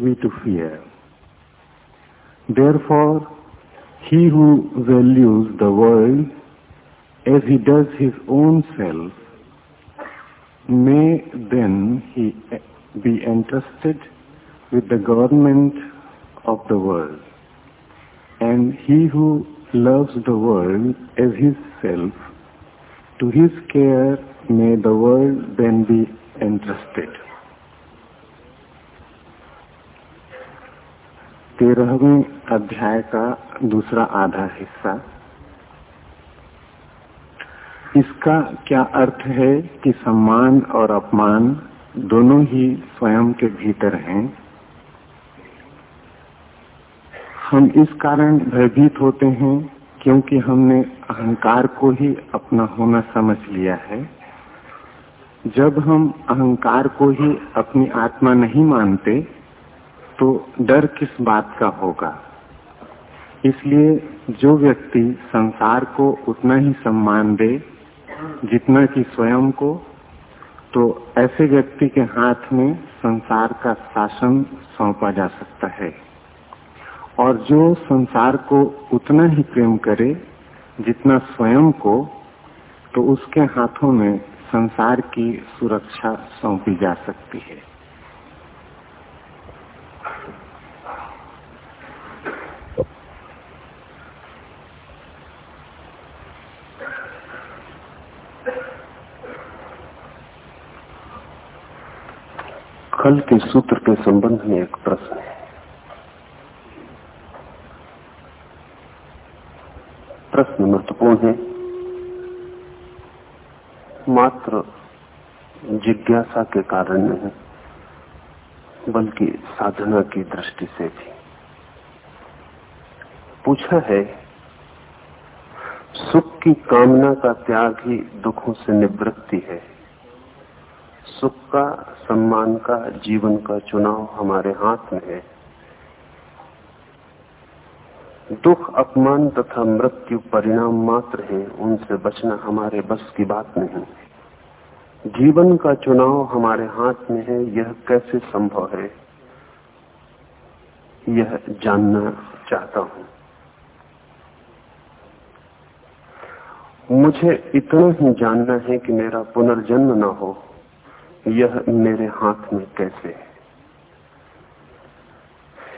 we to fear. Therefore, he who values the world as he does his own self, may then he be entrusted with the government of the world. And he who loves the world as his self, to his care may the world then be entrusted. तेरहवें अध्याय का दूसरा आधा हिस्सा। इसका क्या अर्थ है कि सम्मान और अपमान दोनों ही स्वयं के भीतर हैं? हम इस कारण भयभीत होते हैं क्योंकि हमने अहंकार को ही अपना होना समझ लिया है। जब हम अहंकार को ही अपनी आत्मा नहीं मानते तो डर किस बात का होगा? इसलिए जो व्यक्ति संसार को उतना ही सम्मान दे, जितना कि स्वयं को तो ऐसे व्यक्ति के हाथ में संसार का शासन सौंपा जा सकता है। और जो संसार को उतना ही प्रेम करे, जितना स्वयं को तो उसके हाथों में संसार की सुरक्षा सौंपी जा सकती है। कल के सूत्र के संबंध में एक प्रश्न है। प्रश्न महत्वपूर्ण है। मात्र जिज्ञासा के कारण नहीं, बल्कि साधना की दृष्टि से भी। पूछा है, सुख की कामना का त्याग ही दुखों से निवृत्ति है। सुख का, सम्मान का, जीवन का चुनाव हमारे हाथ में है। दुख, अपमान तथा मृत्यु परिणाम मात्र है, उनसे बचना हमारे बस की बात नहीं। जीवन का चुनाव हमारे हाथ में है, यह कैसे संभव है? यह जानना चाहता हूँ। मुझे इतना ही जानना है कि मेरा पुनर्जन्म न हो। यह मेरे हाथ में कैसे है?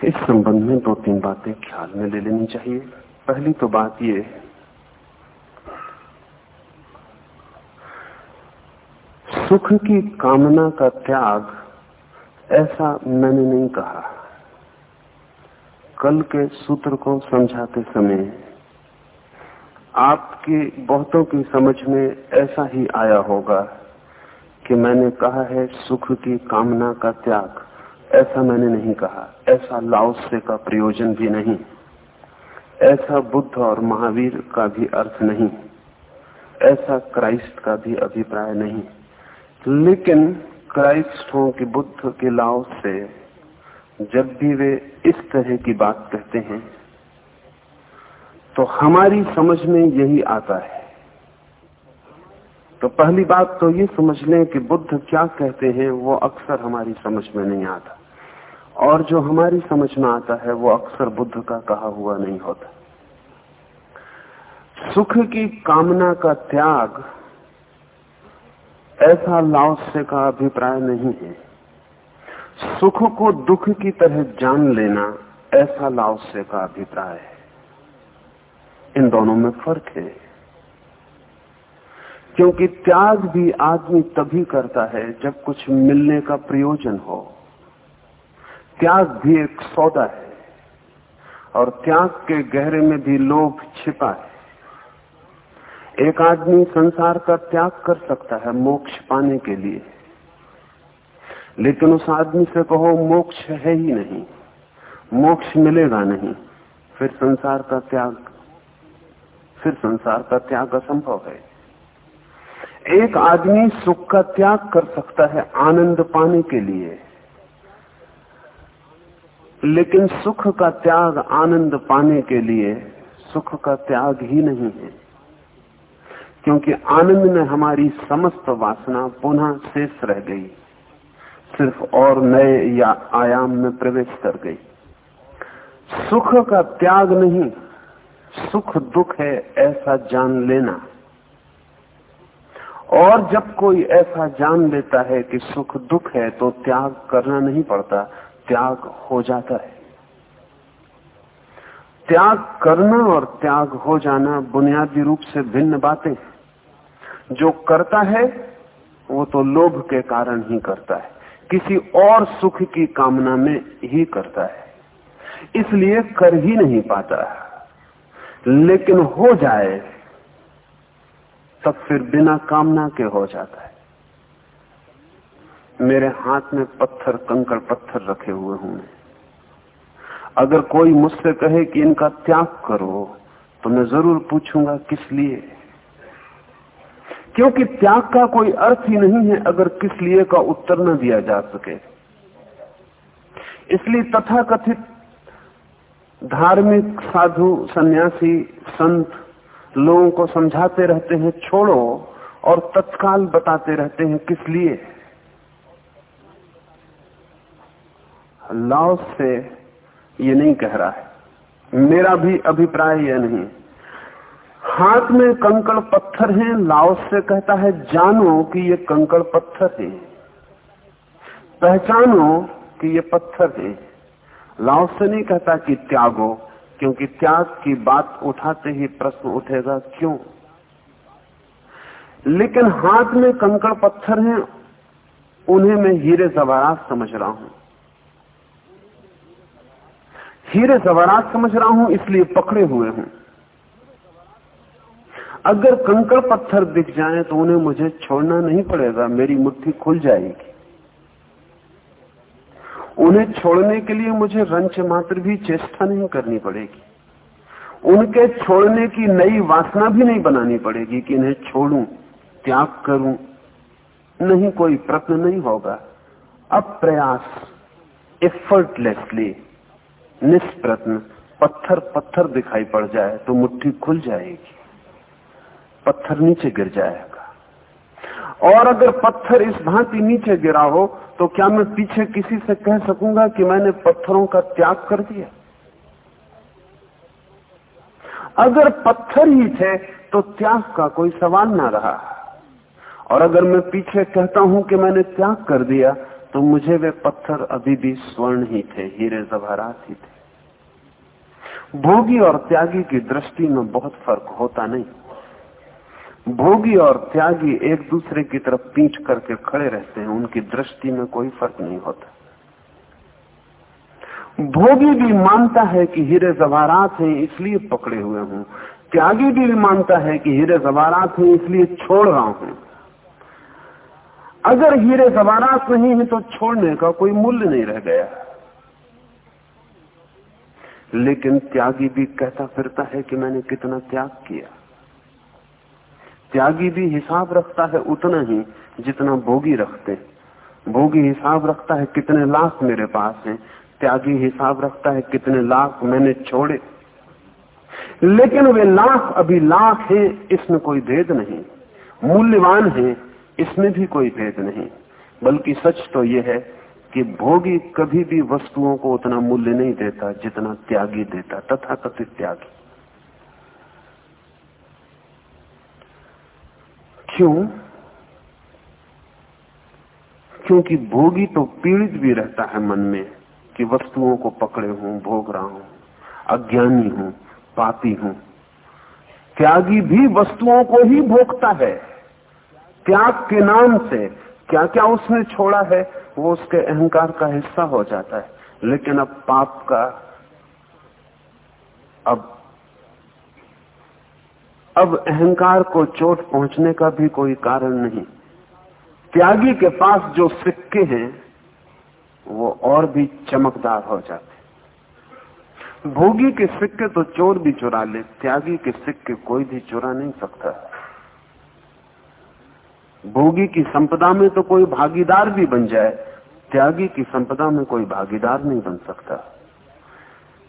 इस संबंध में दो तीन बातें ख्याल में ले लेनी चाहिए। पहली तो बात ये सुख की कामना का त्याग ऐसा मैंने नहीं कहा। कल के सूत्र को समझाते समय आपकी बहुतों की समझ में ऐसा ही आया होगा। कि मैंने कहा है, सुख की कामना का त्याग। ऐसा मैंने नहीं कहा। ऐसा लाओसे का प्रयोजन भी नहीं। ऐसा बुद्ध और महावीर का भी अर्थ नहीं। ऐसा क्राइस्ट का भी अभिप्राय नहीं। लेकिन क्राइस्ट हो कि बुद्ध के लाओ से जब भी वे इस तरह की बात कहते हैं तो हमारी समझ में यही आता है। तो पहली बात तो ये समझ लें कि बुद्ध क्या कहते हैं, वो अक्सर हमारी समझ में नहीं आता। और जो हमारी समझ में आता है, वो अक्सर बुद्ध का कहा हुआ नहीं होता। सुख की कामना का त्याग ऐसा लाओस्य का अभिप्राय नहीं है। सुख को दुख की तरह जान लेना ऐसा लाओस्य का अभिप्राय है। इन दोनों में फ़र्क है। क्योंकि त्याग भी आदमी तभी करता है जब कुछ मिलने का प्रयोजन हो। त्याग भी एक सौदा है और त्याग के गहरे में भी लोभ छिपा है। एक आदमी संसार का त्याग कर सकता है मोक्ष पाने के लिए। लेकिन उस आदमी से कहो, मोक्ष है ही नहीं, मोक्ष मिलेगा नहीं, फिर संसार का त्याग, फिर संसार का त्याग असंभव है। एक आदमी सुख का त्याग कर सकता है आनंद पाने के लिए। लेकिन सुख का त्याग आनंद पाने के लिए सुख का त्याग ही नहीं है। क्योंकि आनंद में हमारी समस्त वासना पुनः शेष रह गई। सिर्फ़ और नए या आयाम में प्रवेश कर गई। सुख का त्याग नहीं, सुख दुख है ऐसा जान लेना। और जब कोई ऐसा जान लेता है कि सुख दुख है तो त्याग करना नहीं पड़ता, त्याग हो जाता है। त्याग करना और त्याग हो जाना बुनियादी रूप से भिन्न बातें जो करता है, वो तो लोभ के कारण ही करता है। किसी और सुख की कामना में ही करता है। इसलिए कर ही नहीं पाता। लेकिन हो जाए तब फिर बिना कामना के हो जाता है। मेरे हाथ में पत्थर, कंकड़ पत्थर रखे हुए हूँ मैं। अगर कोई मुझसे कहे कि इनका त्याग करो तो मैं ज़रूर पूछूँगा, किस लिए? क्योंकि त्याग का कोई अर्थ ही नहीं है अगर किस लिए का उत्तर न दिया जा सके। इसलिए तथाकथित धार्मिक साधु, सन्यासी, संत लोगों को समझाते रहते हैं, छोड़ो और तत्काल बताते रहते हैं किस लिए? लाओ से ये नहीं कह रहा है। मेरा भी अभिप्राय यह नहीं। हाथ में कंकड़ पत्थर हैं लाओ से कहता है, जानो कि ये कंकड़ पत्थर है। पहचानो कि ये पत्थर है। लाओ से नहीं कहता कि त्यागो। क्योंकि त्याग की बात उठाते ही प्रश्न उठेगा, क्यों? लेकिन हाथ में कंकड़ पत्थर हैं, उन्हें मैं हीरे जवारात समझ रहा हूँ। हीरे जवारात समझ रहा हूँ, इसलिए पकड़े हुए हूँ। अगर कंकड़ पत्थर दिख जाए तो उन्हें मुझे छोड़ना नहीं पड़ेगा, मेरी मुट्ठी खुल जाएगी। उन्हें छोड़ने के लिए मुझे रंच मात्र भी चेष्टा नहीं करनी पड़ेगी। उनके छोड़ने की नई वासना भी नहीं बनानी पड़ेगी कि इन्हें छोड़ू, त्याग करूँ। नहीं, कोई प्रश्न नहीं होगा। अब प्रयास एफर्टलेसली निष्प्रत्न पत्थर पत्थर दिखाई पड़ जाए तो मुट्ठी खुल जाएगी। पत्थर नीचे गिर जाएगा और अगर पत्थर इस भांति नीचे गिरा हो तो क्या मैं पीछे किसी से कह सकूँगा कि मैंने पत्थरों का त्याग कर दिया? अगर पत्थर ही थे तो त्याग का कोई सवाल ना रहा। और अगर मैं पीछे कहता हूँ कि मैंने त्याग कर दिया तो मुझे वे पत्थर अभी भी स्वर्ण ही थे, हीरे जवाहरात ही थे। भोगी और त्यागी की दृष्टि में बहुत फ़र्क होता नहीं। भोगी और त्यागी एक दूसरे की तरफ़ पीठ करके खड़े रहते हैं। उनकी दृष्टि में कोई फ़र्क नहीं होता। भोगी भी मानता है कि हीरे जवारात हैं, इसलिए पकड़े हुए हूँ। त्यागी भी मानता है कि हीरे जवारात हैं, इसलिए छोड़ रहा हूँ। अगर हीरे जवारात नहीं है तो छोड़ने का कोई मूल्य नहीं रह गया। लेकिन त्यागी भी कहता फिरता है कि मैंने कितना त्याग किया। त्यागी भी हिसाब रखता है उतना ही जितना भोगी रखते भोगी हिसाब रखता है कितने लाख मेरे पास हैं, त्यागी हिसाब रखता है कितने लाख मैंने छोड़े। लेकिन वे लाख अभी लाख हैं, इसमें कोई भेद नहीं। मूल्यवान है, इसमें भी कोई भेद नहीं। बल्कि सच तो यह है कि भोगी कभी भी वस्तुओं को उतना मूल्य नहीं देता जितना त्यागी देता तथा कथित त्यागी। क्यों? क्योंकि भोगी तो पीड़ित भी रहता है मन में कि वस्तुओं को पकड़े हूँ, भोग रहा हूँ, अज्ञानी हूँ, पापी हूँ। त्यागी भी वस्तुओं को ही भोगता है। त्याग के नाम से क्या क्या उसने छोड़ा है, वो उसके अहंकार का हिस्सा हो जाता है। लेकिन अब पाप का, अब अब अहंकार को चोट पहुँचने का भी कोई कारण नहीं। त्यागी के पास जो सिक्के हैं, वो और भी चमकदार हो जाते भोगी के सिक्के तो चोर भी चुरा ले, त्यागी के सिक्के कोई भी चुरा नहीं सकता। भोगी की संपदा में तो कोई भागीदार भी बन जाए, त्यागी की संपदा में कोई भागीदार नहीं बन सकता।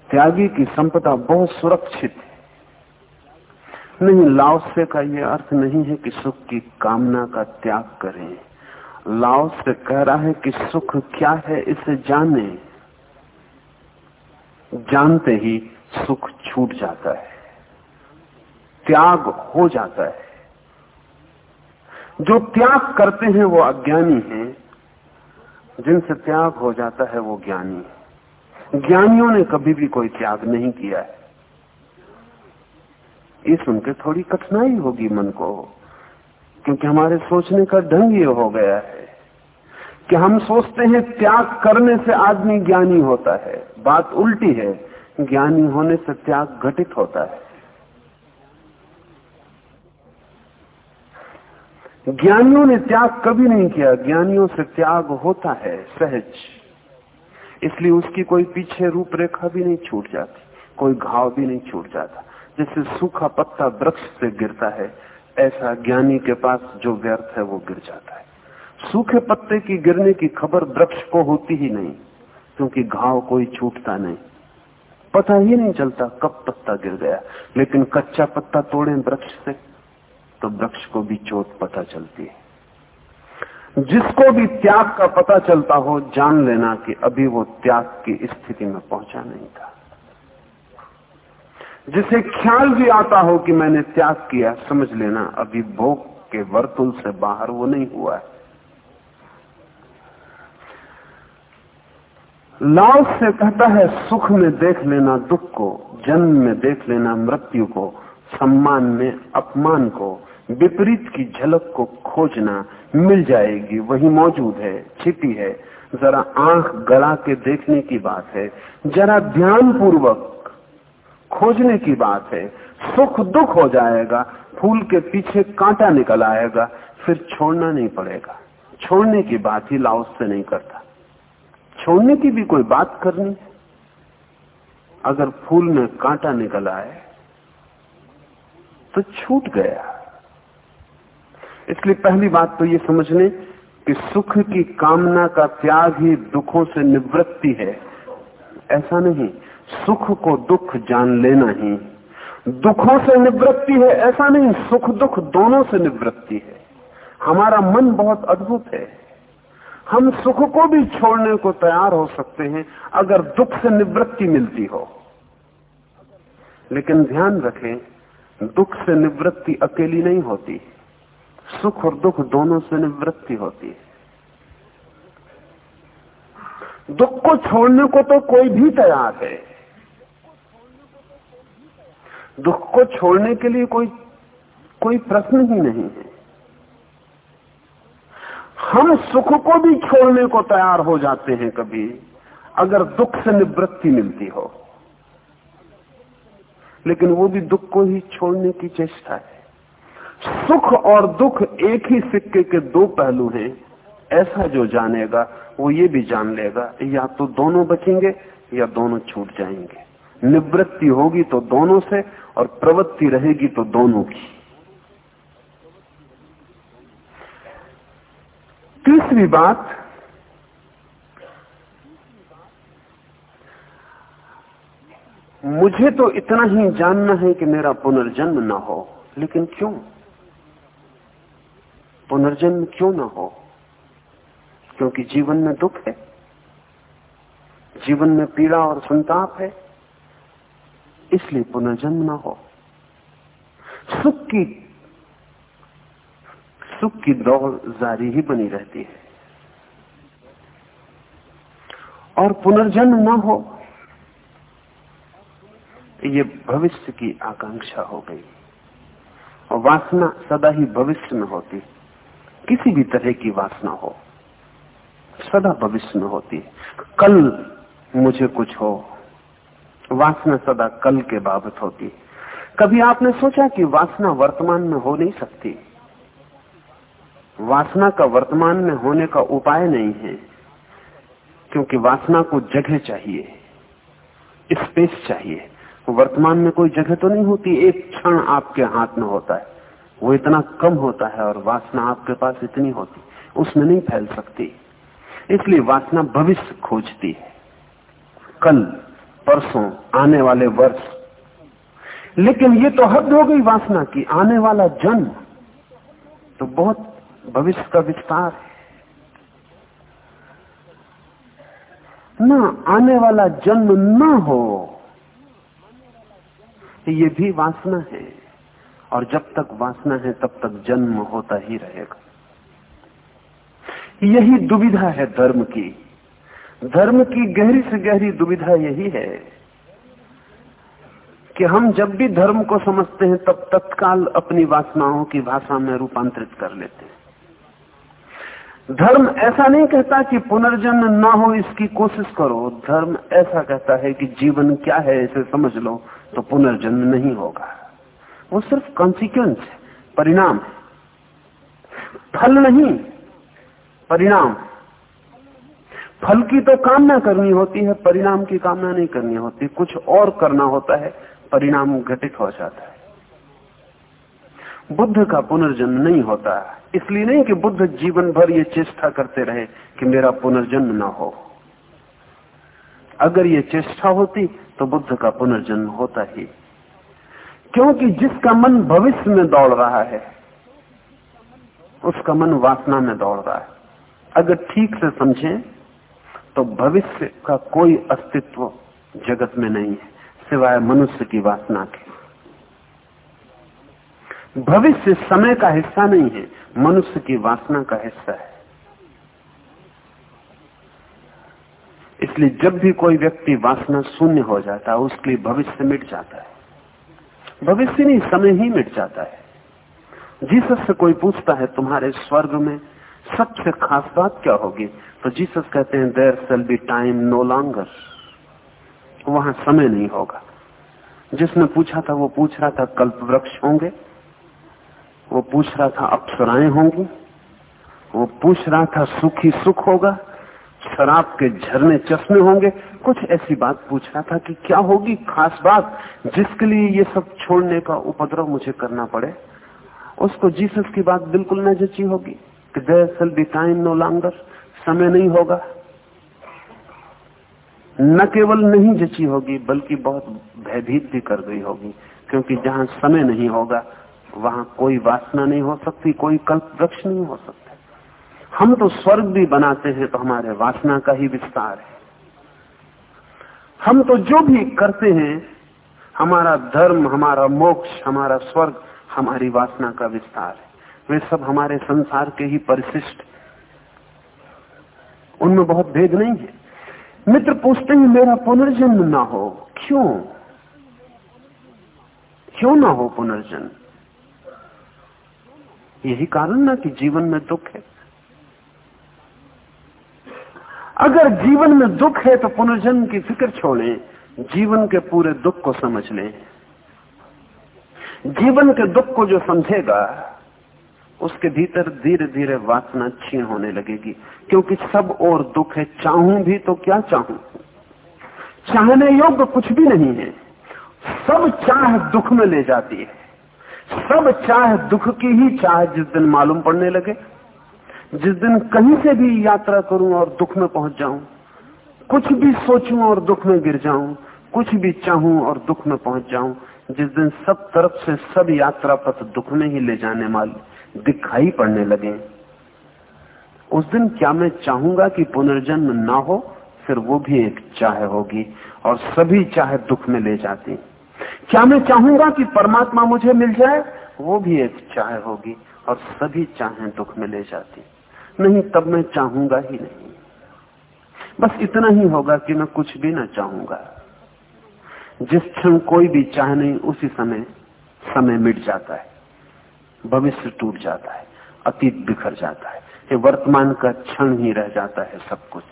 त्यागी की संपदा बहुत सुरक्षित है। नहीं लाओसे का यह अर्थ नहीं है कि सुख की कामना का त्याग करें। लाओ से कह रहा है कि सुख क्या है, इसे जाने। जानते ही सुख छूट जाता है। त्याग हो जाता है। जो त्याग करते हैं वो अज्ञानी हैं। जिनसे त्याग हो जाता है वो ज्ञानी। है ज्ञानियों ने कभी भी कोई त्याग नहीं किया है। ये सुनकर थोड़ी कठिनाई होगी मन को, क्योंकि हमारे सोचने का ढंग ये हो गया है कि हम सोचते हैं त्याग करने से आदमी ज्ञानी होता है। बात उल्टी है, ज्ञानी होने से त्याग घटित होता है। ज्ञानियों ने त्याग कभी नहीं किया, ज्ञानियों से त्याग होता है, सहज। इसलिए उसकी कोई पीछे रूपरेखा भी नहीं छूट जाती, कोई घाव भी नहीं छूट जाता। जैसे सूखा पत्ता वृक्ष से गिरता है, ऐसा ज्ञानी के पास जो व्यर्थ है, वो गिर जाता है। सूखे पत्ते की गिरने की खबर वृक्ष को होती ही नहीं, क्योंकि घाव कोई छूटता नहीं। पता ही नहीं चलता कब पत्ता गिर गया, लेकिन कच्चा पत्ता तोड़े वृक्ष से तो वृक्ष को भी चोट पता चलती है। जिसको भी त्याग का पता चलता हो, जान लेना कि अभी वो त्याग की स्थिति में पहुँचा नहीं था। जिसे ख्याल भी आता हो कि मैंने त्याग किया, समझ लेना, अभी भोग के वर्तुल से बाहर वो नहीं हुआ है। लाओ से कहता है, सुख में देख लेना दुख को, जन्म में देख लेना मृत्यु को, सम्मान में अपमान को, विपरीत की झलक को खोजना मिल जाएगी, वही मौजूद है, छिपी है। जरा आँख गड़ा के देखने की बात है, जरा ध्यान पूर्वक खोजने की बात है। सुख दुख हो जाएगा, फूल के पीछे कांटा निकल आएगा, फिर छोड़ना नहीं पड़ेगा। छोड़ने की बात ही लाओस से नहीं करता। छोड़ने की भी कोई बात करनी अगर फूल में कांटा निकल आए तो छूट गया। इसलिए पहली बात तो ये समझ लें कि सुख की कामना का त्याग ही दुखों से निवृत्ति है। ऐसा नहीं। सुख को दुख जान लेना ही। दुखों से निवृत्ति है, ऐसा नहीं, सुख दुख दोनों से निवृत्ति है। हमारा मन बहुत अद्भुत है। हम सुख को भी छोड़ने को तैयार हो सकते हैं, अगर दुख से निवृत्ति मिलती हो। लेकिन ध्यान रखें, दुख से निवृत्ति अकेली नहीं होती। सुख और दुख दोनों से निवृत्ति होती है। दुख को छोड़ने को तो कोई भी तैयार है। दुख को छोड़ने के लिए कोई कोई प्रश्न ही नहीं है। हम सुख को भी छोड़ने को तैयार हो जाते हैं कभी, अगर दुख से निवृत्ति मिलती हो। लेकिन वो भी दुख को ही छोड़ने की चेष्टा है। सुख और दुख एक ही सिक्के के दो पहलू हैं। ऐसा जो जानेगा, वो ये भी जान लेगा, या तो दोनों बचेंगे, या दोनों छूट जाएँगे। निवृत्ति होगी तो दोनों से और प्रवृत्ति रहेगी तो दोनों की। तीसरी बात, मुझे तो इतना ही जानना है कि मेरा पुनर्जन्म ना हो, लेकिन क्यों? पुनर्जन्म क्यों ना हो? क्योंकि जीवन में दुख है, जीवन में पीड़ा और संताप है इसलिए पुनर्जन्म ना हो। सुख की सुख की दौड़ जारी ही बनी रहती है। और पुनर्जन्म ना हो, ये भविष्य की आकांक्षा हो गई। और वासना सदा ही भविष्य में होती किसी भी तरह की वासना हो, सदा भविष्य में होती कल मुझे कुछ हो वासना सदा कल के बाबत होती। कभी आपने सोचा कि वासना वर्तमान में हो नहीं सकती? वासना का वर्तमान में होने का उपाय नहीं है, क्योंकि वासना को जगह चाहिए, स्पेस चाहिए। वर्तमान में कोई जगह तो नहीं होती, एक क्षण आपके हाथ में होता है। वो इतना कम होता है और वासना आपके पास इतनी होती, उसमें नहीं फैल सकती। इसलिए वासना भविष्य खोजती है। कल परसों, आने वाले वर्ष। लेकिन ये तो हद हो गई वासना की, आने वाला जन्म। तो बहुत भविष्य का विस्तार है। ना आने वाला जन्म ना हो, ये भी वासना है। और जब तक वासना है, तब तक जन्म होता ही रहेगा। यही दुविधा है धर्म की। धर्म की गहरी से गहरी दुविधा यही है कि हम जब भी धर्म को समझते हैं, तब तत्काल अपनी वासनाओं की भाषा में रूपांतरित कर लेते हैं। धर्म ऐसा नहीं कहता कि पुनर्जन्म ना हो, इसकी कोशिश करो। धर्म ऐसा कहता है कि जीवन क्या है, इसे समझ लो तो पुनर्जन्म नहीं होगा। वो सिर्फ़ कॉन्सिक्वेंस है, परिणाम है। फल नहीं, परिणाम। फल की तो कामना करनी होती है, परिणाम की कामना नहीं करनी होती। कुछ और करना होता है, परिणाम घटित हो जाता है। बुद्ध का पुनर्जन्म नहीं होता। इसलिए नहीं कि बुद्ध जीवन भर ये चेष्टा करते रहे कि मेरा पुनर्जन्म ना हो। अगर ये चेष्टा होती तो बुद्ध का पुनर्जन्म होता ही। क्योंकि जिसका मन भविष्य में दौड़ रहा है, उसका मन वासना में दौड़ रहा है। अगर ठीक से समझें तो भविष्य का कोई अस्तित्व जगत में नहीं है, सिवाय मनुष्य की वासना के। भविष्य समय का हिस्सा नहीं है, मनुष्य की वासना का हिस्सा है। इसलिए जब भी कोई व्यक्ति वासना शून्य हो जाता है, उसके लिए भविष्य मिट जाता है। भविष्य नहीं, समय ही मिट जाता है। जीसस से कोई पूछता है, तुम्हारे स्वर्ग में सबसे खास बात क्या होगी? तो जीसस कहते हैं there shall be time no longer वहाँ समय नहीं होगा। जिसने पूछा था, वो पूछ रहा था, कल्प वृक्ष होंगे? वो पूछ रहा था, अप्सराएँ होंगी? वो पूछ रहा था, सुखी सुख होगा? शराब के झरने चश्मे होंगे? कुछ ऐसी बात पूछ रहा था कि क्या होगी खास बात जिसके लिए ये सब छोड़ने का उपद्रव मुझे करना पड़े? उसको जीसस की बात बिल्कुल न जची होगी। कि there shall be time no longer समय नहीं होगा। न केवल नहीं जची होगी, बल्कि बहुत भयभीत भी कर गई होगी, क्योंकि जहाँ समय नहीं होगा, वहाँ कोई वासना नहीं हो सकती, कोई कल्प वृक्ष नहीं हो सकता। हम तो स्वर्ग भी बनाते हैं तो हमारे वासना का ही विस्तार है। हम तो जो भी करते हैं, हमारा धर्म, हमारा मोक्ष, हमारा स्वर्ग, हमारी वासना का विस्तार है। वे सब हमारे संसार के ही परिशिष्ट। उनमें बहुत भेद नहीं है। मित्र पूछते हैं, मेरा पुनर्जन्म ना हो, क्यों? क्यों ना हो पुनर्जन्म? यही कारण ना कि जीवन में दुख है। अगर जीवन में दुख है तो पुनर्जन्म की फ़िक्र छोड़ें। जीवन के पूरे दुख को समझ लें। जीवन के दुख को जो समझेगा उसके भीतर धीरे धीरे वासना छीन होने लगेगी। क्योंकि सब और दुख है, चाहूँ भी तो क्या चाहूँ? चाहने योग्य कुछ भी नहीं है। सब चाह दुख में ले जाती है। सब चाह दुख की ही चाह जिस दिन मालूम पड़ने लगे। जिस दिन कहीं से भी यात्रा करूँ और दुख में पहुँच जाऊँ, कुछ भी सोचूं और दुख में गिर जाऊँ, कुछ भी चाहूँ और दुख में पहुँच जाऊँ, जिस दिन सब तरफ़ से सब यात्रा पथ दुख में ही ले जाने वाले दिखाई पड़ने लगे। उस दिन क्या मैं चाहूँगा कि पुनर्जन्म ना हो, फिर वो भी एक चाह होगी और सभी चाहे दुख में ले जाती। क्या मैं चाहूँगा कि परमात्मा मुझे मिल जाए, वो भी एक चाह होगी और सभी चाहें दुख में ले जाती। नहीं, तब मैं चाहूँगा ही नहीं। बस इतना ही होगा कि मैं कुछ भी ना चाहूँगा। जिस क्षण कोई भी चाह नहीं, उसी समय समय मिट जाता है। भविष्य टूट जाता है, अतीत बिखर जाता है। ये वर्तमान का क्षण ही रह जाता है सब कुछ।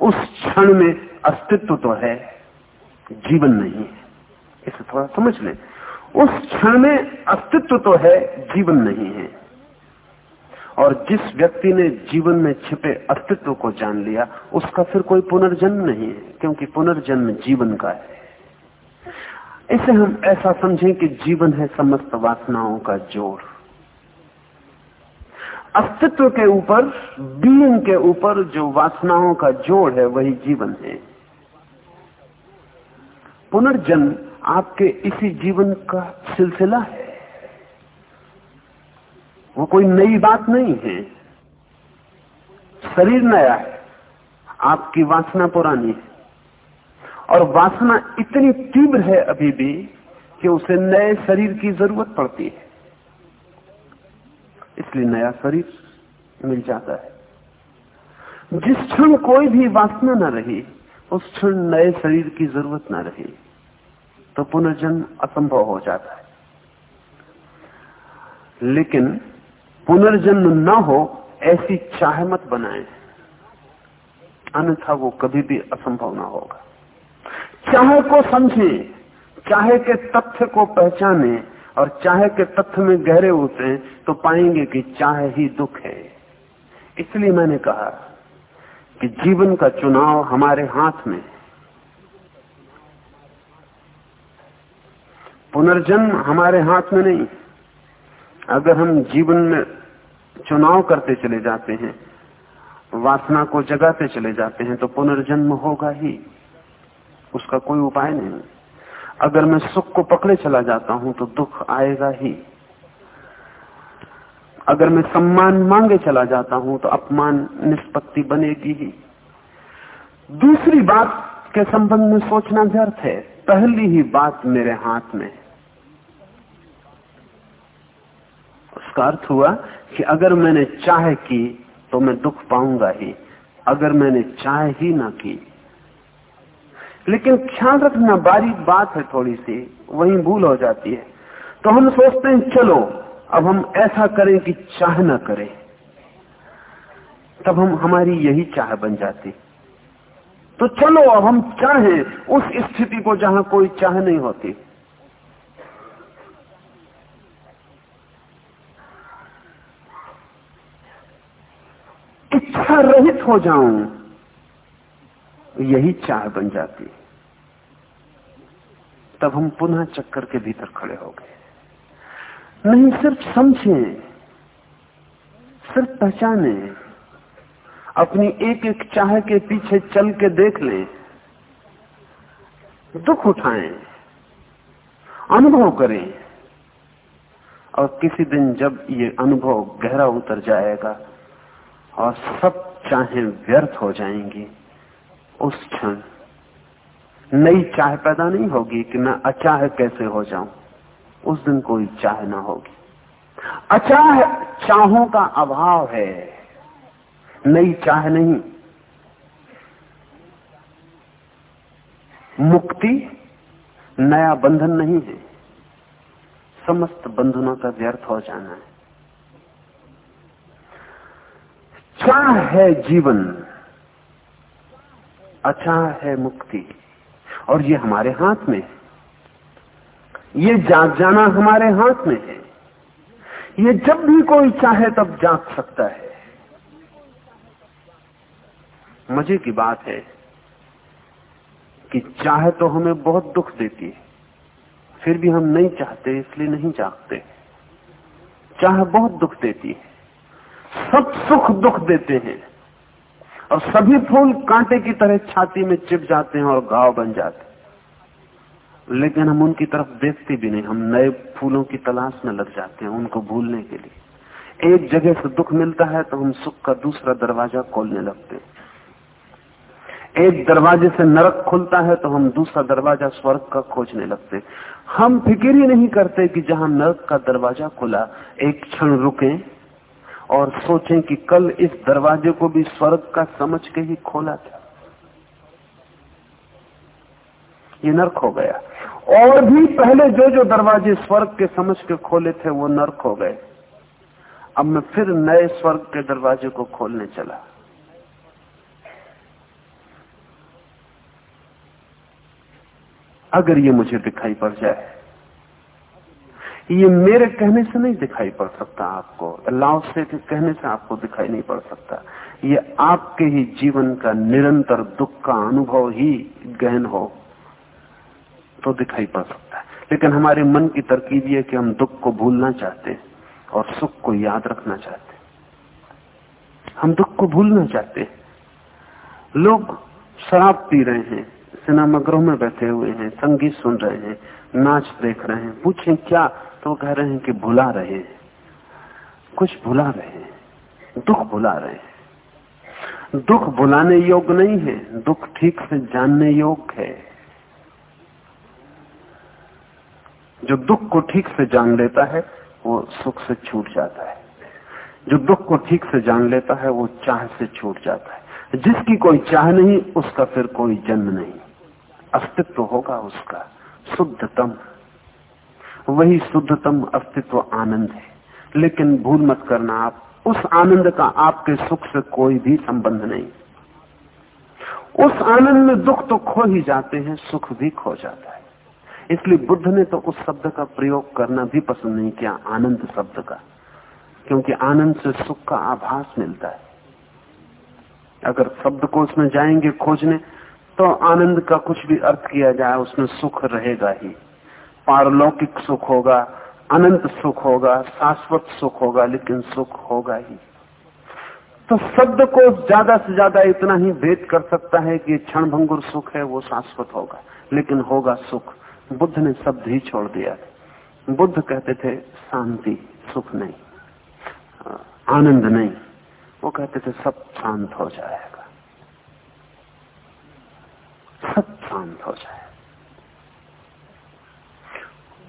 उस क्षण में अस्तित्व तो है, जीवन नहीं है। इसे थोड़ा समझ लें। उस क्षण में अस्तित्व तो है, जीवन नहीं है। और जिस व्यक्ति ने जीवन में छिपे अस्तित्व को जान लिया, उसका फिर कोई पुनर्जन्म नहीं है, क्योंकि पुनर्जन्म जीवन का है। इसे हम ऐसा समझें कि जीवन है समस्त वासनाओं का जोड़ अस्तित्व के ऊपर बीइंग के ऊपर जो वासनाओं का जोड़ है, वही जीवन है। पुनर्जन्म आपके इसी जीवन का सिलसिला है। वो कोई नई बात नहीं है। शरीर नया है। आपकी वासना पुरानी है। और वासना इतनी तीव्र है अभी भी कि उसे नए शरीर की ज़रूरत पड़ती है। इसलिए नया शरीर मिल जाता है। जिस क्षण कोई भी वासना न रही, उस क्षण नए शरीर की ज़रूरत न रही तो पुनर्जन्म असंभव हो जाता है। लेकिन पुनर्जन्म न हो, ऐसी चाह मत बनाए, अन्यथा वो कभी भी असंभव ना होगा। चाहे को समझे, चाहे के तथ्य को पहचाने और चाहे के तथ्य में गहरे उतरे तो पाएँगे कि चाहे ही दुख है। इसलिए मैंने कहा कि जीवन का चुनाव हमारे हाथ में पुनर्जन्म हमारे हाथ में नहीं। अगर हम जीवन में चुनाव करते चले जाते हैं, वासना को जगाते चले जाते हैं तो पुनर्जन्म होगा ही। उसका कोई उपाय नहीं। अगर मैं सुख को पकड़े चला जाता हूँ तो दुख आएगा ही। अगर मैं सम्मान मांगे चला जाता हूँ तो अपमान निष्पत्ति बनेगी ही। दूसरी बात के संबंध में सोचना व्यर्थ है। पहली ही बात मेरे हाथ में उसका अर्थ हुआ कि अगर मैंने चाह की तो मैं दुख पाऊँगा ही। अगर मैंने चाह ही ना की लेकिन ख्याल रखना, बारीक बात है थोड़ी सी, वही भूल हो जाती है। तो हम सोचते हैं, चलो, अब हम ऐसा करें कि चाह ना करें। तब हम, हमारी यही चाह बन जाती। तो चलो, अब हम चाहें, उस स्थिति को जहाँ कोई चाह नहीं होती। इच्छा रहित हो जाऊँ, यही चाह बन जाती। तब हम पुनः चक्कर के भीतर खड़े हो गए। नहीं, सिर्फ़ समझें, सिर्फ़ पहचाने, अपनी एक एक चाह के पीछे चल के देख लें, दुख उठाएँ, अनुभव करें, और किसी दिन जब ये अनुभव गहरा उतर जाएगा और सब चाहे व्यर्थ हो जाएँगी, उस क्षण नई चाह पैदा नहीं होगी कि मैं अचाह कैसे हो जाऊँ। उस दिन कोई चाह ना होगी। अचाह चाहों का अभाव है। नई चाह नहीं। मुक्ति नया बंधन नहीं है। समस्त बंधनों का व्यर्थ हो जाना है। चाह है जीवन। अचाह है मुक्ति। और ये हमारे हाथ में है। ये जाग जाना हमारे हाथ में है। ये जब भी कोई चाहे तब जाग सकता है। मज़े की बात है कि चाहे तो हमें बहुत दुख देती है, फिर भी हम नहीं चाहते, इसलिए नहीं जागते। चाहे बहुत दुख देती है, सब सुख दुख देते हैं। और सभी फूल कांटे की तरह छाती में चिप जाते हैं और घाव बन जाते लेकिन हम उनकी तरफ़ देखते भी नहीं, हम नए फूलों की तलाश में लग जाते हैं उनको भूलने के लिए। एक जगह से दुख मिलता है तो हम सुख का दूसरा दरवाज़ा खोलने लगते एक दरवाजे से नरक खुलता है तो हम दूसरा दरवाज़ा स्वर्ग का खोजने लगते हम फ़िक्र ही नहीं करते कि जहाँ नरक का दरवाज़ा खुला, एक क्षण रुके और सोचें कि कल इस दरवाजे को भी स्वर्ग का समझ के ही खोला था। ये नर्क हो गया। और भी पहले जो जो दरवाजे स्वर्ग के समझ के खोले थे, वो नर्क हो गए। अब मैं फिर नए स्वर्ग के दरवाजे को खोलने चला। अगर ये मुझे दिखाई पड़ जाए ये मेरे कहने से नहीं दिखाई पड़ सकता आपको। अल्लाह से के कहने से आपको दिखाई नहीं पड़ सकता। ये आपके ही जीवन का निरंतर दुख का अनुभव ही गहन हो तो दिखाई पड़ सकता है। लेकिन हमारे मन की तरकीब यह कि हम दुख को भूलना चाहते हैं और सुख को याद रखना चाहते हैं। हम दुख को भूलना चाहते हैं। लोग शराब पी रहे हैं सिनेमा में बैठे हुए हैं, संगीत सुन रहे हैं नाच देख रहे हैं, पूछे क्या? तो कह रहे हैं कि भुला रहे हैं। कुछ भुला रहे हैं, दुख भुला रहे हैं। दुख भुलाने योग्य नहीं है, दुख ठीक से जानने योग्य है। जो दुख को ठीक से जान लेता है, वो सुख से छूट जाता है। जो दुख को ठीक से जान लेता है, वो चाह से छूट जाता है। जिसकी कोई चाह नहीं, उसका फिर कोई जन्म नहीं। अस्तित्व होगा उसका। शुद्धतम। वही शुद्धतम अस्तित्व आनंद है। लेकिन भूल मत करना आप। उस आनंद का आपके सुख से कोई भी संबंध नहीं। उस आनंद में दुख तो खो ही जाते हैं, सुख भी खो जाता है। इसलिए बुद्ध ने तो उस शब्द का प्रयोग करना भी पसंद नहीं किया, आनंद शब्द का। क्योंकि आनंद से सुख का आभास मिलता है। अगर शब्द को उसमें जाएँगे खोजने तो आनंद का कुछ भी अर्थ किया जाए, उसमें सुख रहेगा ही। पारलौकिक सुख होगा, अनंत सुख होगा, शाश्वत सुख होगा, लेकिन सुख होगा ही। तो शब्द को ज़्यादा से ज़्यादा इतना ही भेद कर सकता है कि क्षण भंगुर सुख है, वो शाश्वत होगा। लेकिन होगा सुख। बुद्ध ने शब्द ही छोड़ दिया। बुद्ध कहते थे, शांति, सुख नहीं। आनंद नहीं। वो कहते थे, सब शांत हो जाएगा। सब शांत हो जाए।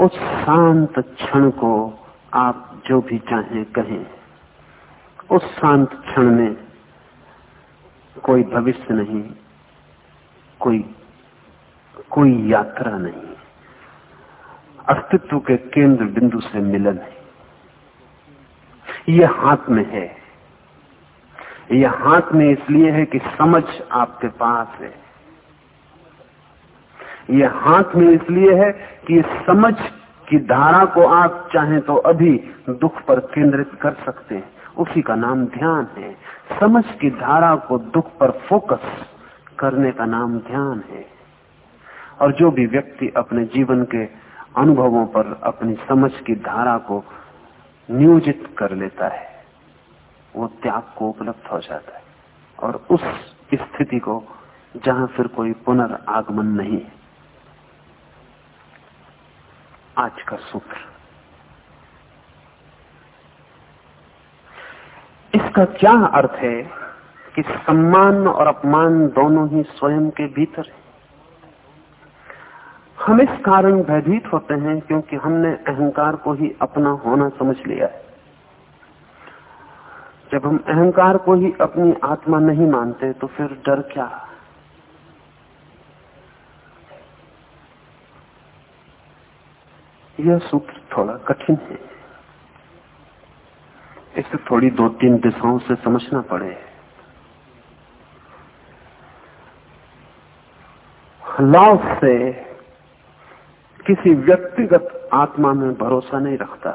उस शांत क्षण को आप जो भी चाहें कहें, उस शांत क्षण में कोई भविष्य नहीं, कोई कोई यात्रा नहीं। अस्तित्व के केंद्र बिंदु से मिलन है। यह हाथ में है। यह हाथ में इसलिए है कि समझ आपके पास है। ये हाथ में इसलिए है कि समझ की धारा को आप चाहें तो अभी दुख पर केंद्रित कर सकते हैं। उसी का नाम ध्यान है। समझ की धारा को दुख पर फोकस करने का नाम ध्यान है। और जो भी व्यक्ति अपने जीवन के अनुभवों पर अपनी समझ की धारा को नियोजित कर लेता है, वो त्याग को उपलब्ध हो जाता है। और उस स्थिति को जहाँ फिर कोई पुनर्गमन नहीं है। आज का सूत्र। इसका क्या अर्थ है कि सम्मान और अपमान दोनों ही स्वयं के भीतर है? हम इस कारण भयभीत होते हैं क्योंकि हमने अहंकार को ही अपना होना समझ लिया है। जब हम अहंकार को ही अपनी आत्मा नहीं मानते तो फिर डर क्या? यह सूत्र थोड़ा कठिन है। इसे थोड़ी दो तीन दिशाओं से समझना पड़े। लाव से किसी व्यक्तिगत आत्मा में भरोसा नहीं रखता।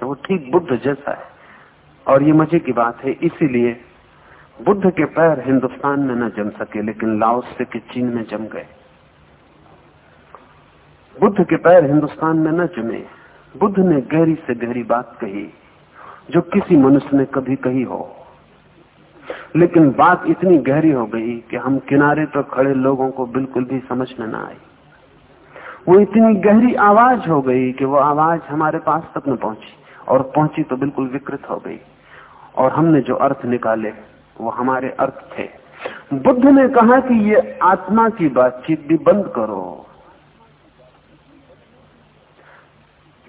तो वो ठीक बुद्ध जैसा है। और ये मज़े की बात है, इसीलिए बुद्ध के पैर हिंदुस्तान में न जम सके, लेकिन लाओस से के चीन में जम गए। बुद्ध के पैर हिंदुस्तान में न जमे बुद्ध ने गहरी से गहरी बात कही, जो किसी मनुष्य ने कभी कही हो। लेकिन बात इतनी गहरी हो गई कि हम किनारे पर खड़े लोगों को बिल्कुल भी समझ में ना आई। वो इतनी गहरी आवाज़ हो गई कि वो आवाज़ हमारे पास तक न पहुँची, और पहुँची तो बिल्कुल विकृत हो गई। और हमने जो अर्थ निकाले, वो हमारे अर्थ थे। बुद्ध ने कहा कि ये आत्मा की बातचीत भी बंद करो।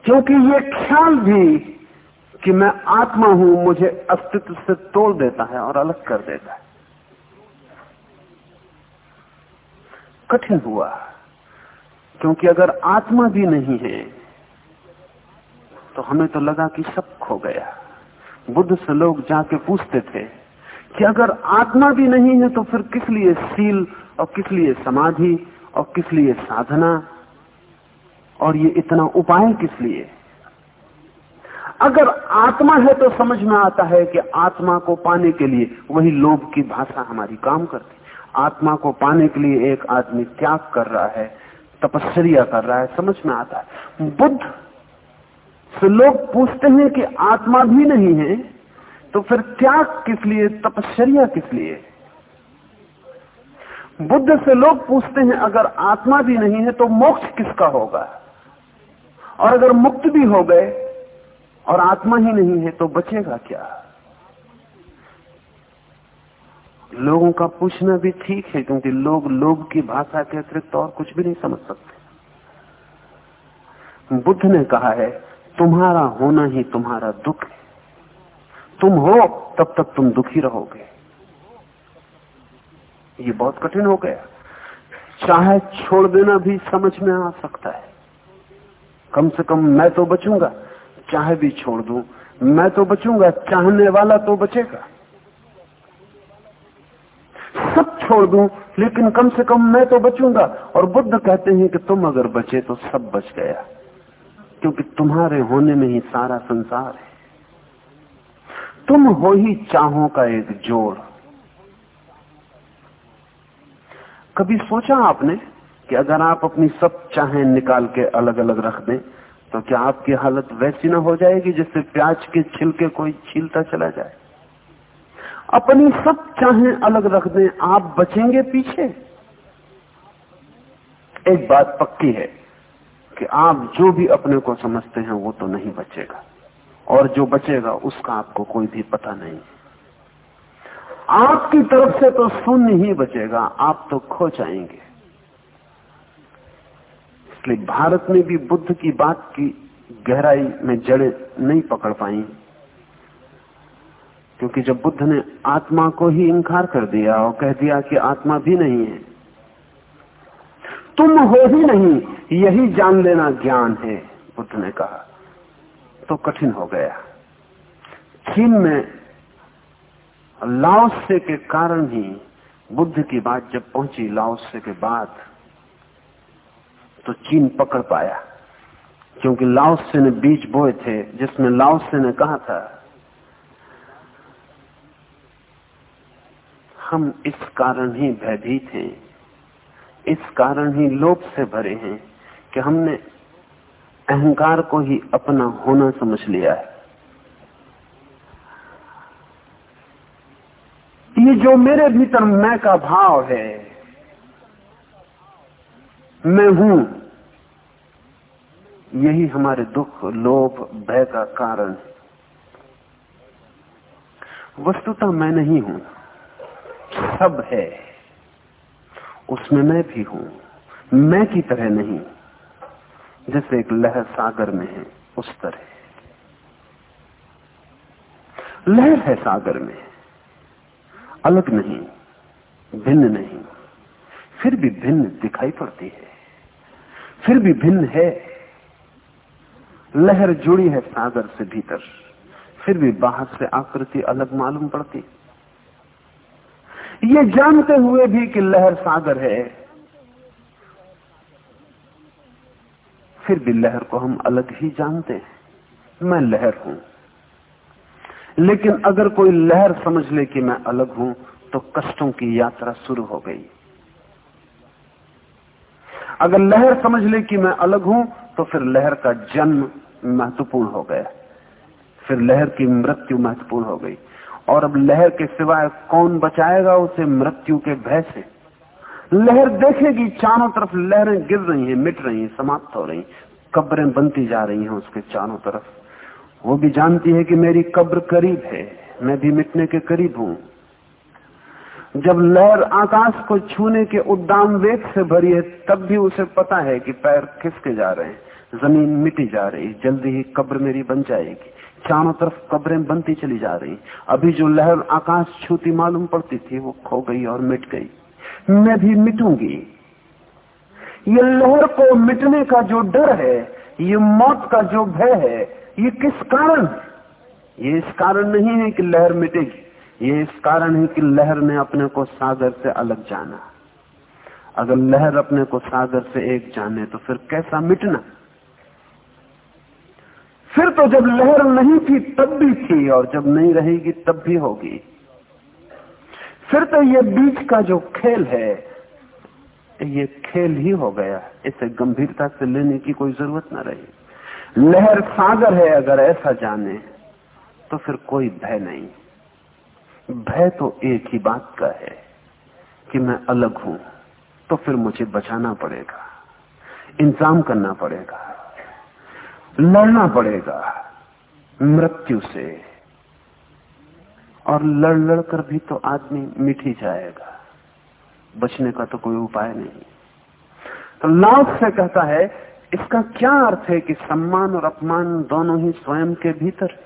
क्योंकि ये ख्याल भी कि मैं आत्मा हूँ, मुझे अस्तित्व से तोड़ देता है और अलग कर देता है। कठिन हुआ, क्योंकि अगर आत्मा भी नहीं है तो हमें तो लगा कि सब खो गया। बुद्ध से लोग जाके पूछते थे कि अगर आत्मा भी नहीं है तो फिर किस लिए सील और किस लिए समाधि और किस लिए साधना? और ये इतना उपाय किस लिए? अगर आत्मा है तो समझ में आता है कि आत्मा को पाने के लिए वही लोभ की भाषा हमारी काम करती आत्मा को पाने के लिए एक आदमी त्याग कर रहा है, तपस्या कर रहा है, समझ में आता है। बुद्ध से लोग पूछते हैं कि आत्मा भी नहीं है तो फिर त्याग किस लिए, तपस्या किस लिए? बुद्ध से लोग पूछते हैं, अगर आत्मा भी नहीं है तो मोक्ष किसका होगा? और अगर मुक्त भी हो गए और आत्मा ही नहीं है तो बचेगा क्या? लोगों का पूछना भी ठीक है, क्योंकि लोग लोग की भाषा के अतिरिक्त और कुछ भी नहीं समझ सकते। बुद्ध ने कहा है, तुम्हारा होना ही तुम्हारा दुख है। तुम हो, तब तक तुम दुखी रहोगे। ये बहुत कठिन हो गया। चाहे छोड़ देना भी समझ में आ सकता है। कम से कम मैं तो बचूँगा। चाहे भी छोड़ दू, मैं तो बचूँगा, चाहने वाला तो बचेगा। सब छोड़ दू, लेकिन कम से कम मैं तो बचूँगा। और बुद्ध कहते हैं कि तुम अगर बचे तो सब बच गया, क्योंकि तुम्हारे होने में ही सारा संसार है। तुम हो ही चाहों का एक जोड़। कभी सोचा आपने कि अगर आप अपनी सब चाहें निकाल के अलग अलग रख दें तो क्या आपकी हालत वैसी ना हो जाएगी जिससे प्याज के छिलके कोई छीलता चला जाए? अपनी सब चाहें अलग रख दें, आप बचेंगे पीछे? एक बात पक्की है कि आप जो भी अपने को समझते हैं, वो तो नहीं बचेगा। और जो बचेगा, उसका आपको कोई भी पता नहीं। आपकी तरफ़ से तो शून्य ही बचेगा, आप तो खो जाएँगे। इसलिए भारत में भी बुद्ध की बात की गहराई में जड़े नहीं पकड़ पाई। क्योंकि जब बुद्ध ने आत्मा को ही इंकार कर दिया और कह दिया कि आत्मा भी नहीं है, तुम हो ही नहीं, यही जान लेना ज्ञान है, बुद्ध ने कहा। तो कठिन हो गया। चीन में, लाओसे के कारण ही बुद्ध की बात जब पहुँची, लाओसे के बाद तो चीन पकड़ पाया। क्योंकि लाओसे ने बीज बोए थे, जिसमें लाओसे ने कहा था, हम इस कारण ही भयभीत हैं, इस कारण ही लोभ से भरे हैं कि हमने अहंकार को ही अपना होना समझ लिया है। ये जो मेरे भीतर मैं का भाव है, मैं हूँ। यही हमारे दुख, लोभ, भय का कारण। वस्तुतः मैं नहीं हूँ, सब है। उसमें मैं भी हूँ, मैं की तरह नहीं, जैसे एक लहर सागर में है, उस तरह। लहर है सागर में, अलग नहीं, भिन्न नहीं, फिर भी भिन्न दिखाई पड़ती है, फिर भी भिन्न है। लहर जुड़ी है सागर से भीतर। फिर भी बाहर से आकृति अलग मालूम पड़ती। ये जानते हुए भी कि लहर सागर है। फिर भी लहर को हम अलग ही जानते हैं। मैं लहर हूँ। लेकिन अगर कोई लहर समझ ले कि मैं अलग हूँ तो कष्टों की यात्रा शुरू हो गई। अगर लहर समझ ले कि मैं अलग हूँ तो फिर लहर का जन्म महत्वपूर्ण हो गया। फिर लहर की मृत्यु महत्वपूर्ण हो गई। और अब लहर के सिवाय कौन बचाएगा उसे मृत्यु के भय से? लहर देखेगी, चारों तरफ़ लहरें गिर रही हैं, मिट रही हैं, समाप्त हो रही कब्रें बनती जा रही हैं उसके चारों तरफ़। वो भी जानती है कि मेरी कब्र करीब है, मैं भी मिटने के करीब हूँ। जब लहर आकाश को छूने के उद्दाम वेग से भरी है, तब भी उसे पता है कि पैर खिसके जा रहे हैं। ज़मीन मिटी जा रही, जल्दी ही कब्र मेरी बन जाएगी। चारों तरफ़ कब्रें बनती चली जा रही। अभी जो लहर आकाश छूती मालूम पड़ती थी, वो खो गई और मिट गई। मैं भी मिटूँगी। ये लहर को मिटने का जो डर है, ये मौत का जो भय है, ये किस कारण ये इस कारण नहीं है कि लहर मिटेगी। ये इस कारण है कि लहर ने अपने को सागर से अलग जाना। अगर लहर अपने को सागर से एक जाने तो फिर कैसा मिटना? फिर तो जब लहर नहीं थी, तब भी थी, और जब नहीं रहेगी, तब भी होगी। फिर तो ये बीच का जो खेल है, ये खेल ही हो गया। इसे गंभीरता से लेने की कोई ज़रूरत ना रही। लहर सागर है, अगर ऐसा जाने तो फिर कोई भय नहीं। भय तो एक ही बात का है, कि मैं अलग हूँ तो फिर मुझे बचाना पड़ेगा, इंतज़ाम करना पड़ेगा। लड़ना पड़ेगा मृत्यु से। और लड़ लड़ कर भी तो आदमी मिट ही जाएगा। बचने का तो कोई उपाय नहीं। तो लाभ से कहता है, इसका क्या अर्थ है कि सम्मान और अपमान दोनों ही स्वयं के भीतर?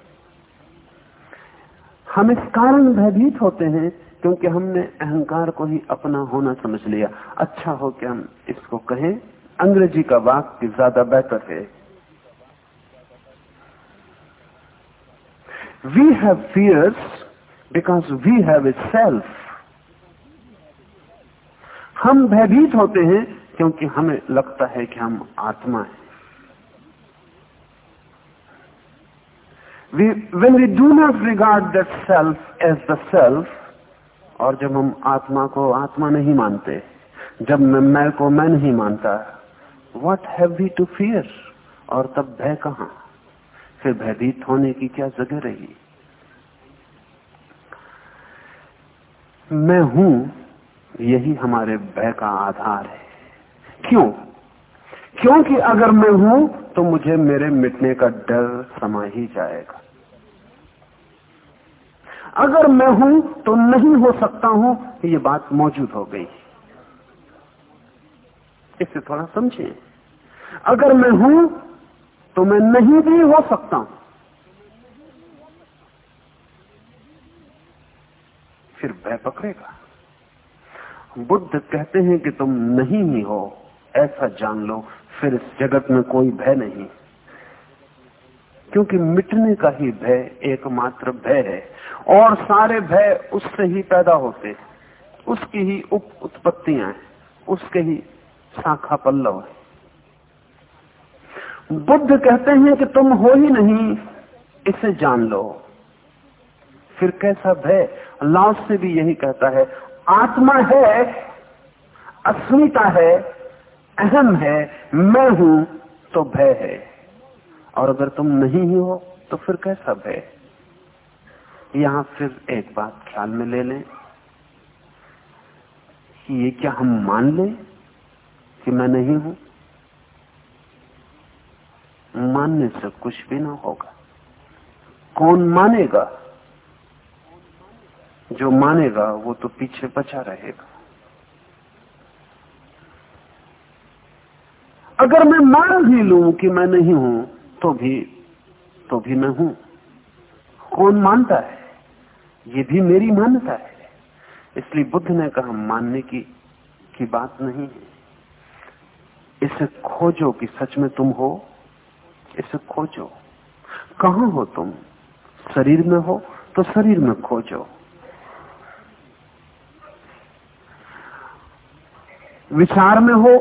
हम इस कारण भयभीत होते हैं क्योंकि हमने अहंकार को ही अपना होना समझ लिया। अच्छा हो कि हम इसको कहें। अंग्रेज़ी का वाक्य ज़्यादा बेहतर है। We have fears because we have itself हम भयभीत होते हैं क्योंकि हमें लगता है कि हम आत्मा हैं। We, when we do not regard that self as the self और जब हम आत्मा को आत्मा नहीं मानते जब मैं मैं को मैं नहीं मानता what have we to fear और तब भय कहा? फिर भयभीत होने की क्या जगह रही? मैं हूँ, यही हमारे भय का आधार है। क्यों? क्योंकि अगर मैं हूँ तो मुझे मेरे मिटने का डर समा ही जाएगा। अगर मैं हूँ तो नहीं हो सकता हूँ ये बात मौजूद हो गई। इसे थोड़ा समझिए अगर मैं हूँ तो मैं नहीं भी हो सकता। हूँ फिर भय पकड़ेगा। बुद्ध कहते हैं कि तुम नहीं ही हो, ऐसा जान लो, फिर इस जगत में कोई भय नहीं। क्योंकि मिटने का ही भय एकमात्र भय है, और सारे भय उससे ही पैदा होते उसकी ही उप उत्पत्तियाँ उसके ही शाखा पल्लव है। बुद्ध कहते हैं कि तुम हो ही नहीं, इसे जान लो। फिर कैसा भय? लाओ से भी यही कहता है, आत्मा है, अस्मिता है, अहम है, मैं हूँ तो भय है। और अगर तुम नहीं ही हो तो फिर कैसा भय? यहाँ फिर एक बात ख्याल में ले लें कि ये क्या हम मान लें कि मैं नहीं हूँ? मानने से कुछ भी ना होगा। कौन मानेगा? जो मानेगा, वो तो पीछे बचा रहेगा। अगर मैं मान भी लू कि मैं नहीं हूँ तो भी तो भी मैं हूँ। कौन मानता है? ये भी मेरी मान्यता है। इसलिए बुद्ध ने कहा, मानने की की बात नहीं है। इसे खोजो कि सच में तुम हो इसे खोजो। कहा हो तुम? शरीर में हो तो शरीर में खोजो। विचार में हो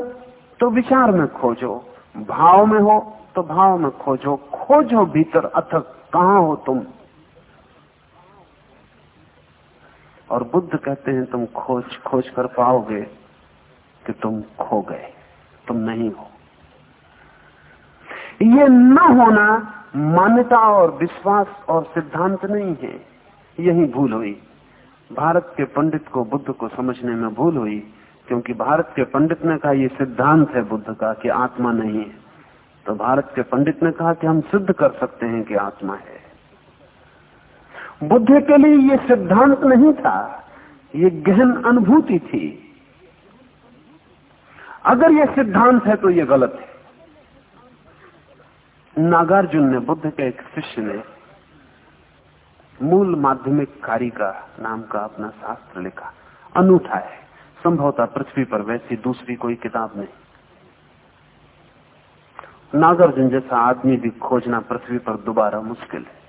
तो विचार में खोजो। भाव में हो तो भाव में खोजो। खोजो भीतर अथक। कहा हो तुम? और बुद्ध कहते हैं, तुम खोज खोज कर पाओगे कि तुम खो गए, तुम नहीं हो। ये न होना मान्यता और विश्वास और सिद्धांत नहीं है। यही भूल हुई। भारत के पंडित को बुद्ध को समझने में भूल हुई, क्योंकि भारत के पंडित ने कहा यह सिद्धांत है बुद्ध का कि आत्मा नहीं है। तो भारत के पंडित ने कहा कि हम सिद्ध कर सकते हैं कि आत्मा है। बुद्ध के लिए यह सिद्धांत नहीं था, ये गहन अनुभूति थी। अगर यह सिद्धांत है तो यह गलत है। नागार्जुन ने बुद्ध के एक शिष्य ने मूल माध्यमिक कारिका नाम का अपना शास्त्र लिखा। अनूठा है। संभवतः पृथ्वी पर वैसी दूसरी कोई किताब नहीं। नागार्जुन जैसा आदमी भी खोजना पृथ्वी पर दोबारा मुश्किल है।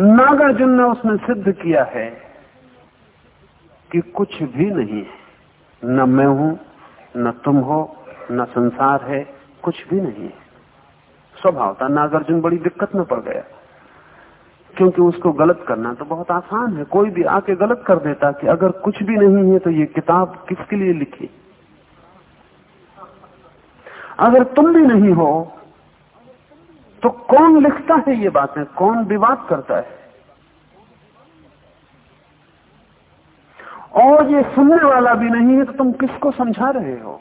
नागार्जुन ने उसमें सिद्ध किया है कि कुछ भी नहीं है। न मैं हूँ, न तुम हो, न संसार है कुछ भी नहीं। है स्वभाव था, नागार्जुन बड़ी दिक्कत में पड़ गया। क्योंकि उसको गलत करना तो बहुत आसान है। कोई भी आके गलत कर देता कि अगर कुछ भी नहीं है तो ये किताब किसके लिए लिखी? अगर तुम भी नहीं हो तो कौन लिखता है ये बातें? कौन विवाद करता है? और ये सुनने वाला भी नहीं है तो तुम किसको समझा रहे हो?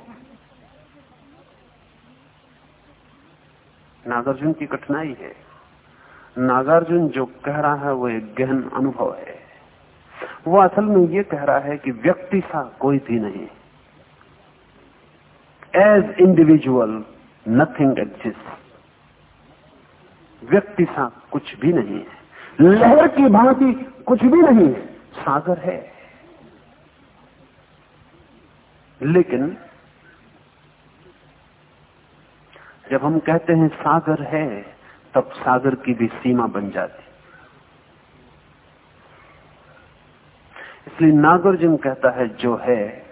नागार्जुन की कठिनाई है। नागार्जुन जो कह रहा है, वो एक गहन अनुभव है। वो असल में ये कह रहा है कि व्यक्ति सा कोई भी नहीं। एज इंडिविजुअल नथिंग एग्जिस्ट व्यक्ति सा कुछ भी नहीं है। लहर की भांति कुछ भी नहीं है। सागर है। लेकिन जब हम कहते हैं सागर है, तब सागर की भी सीमा बन जाती। इसलिए नागार्जुन कहता है, जो है,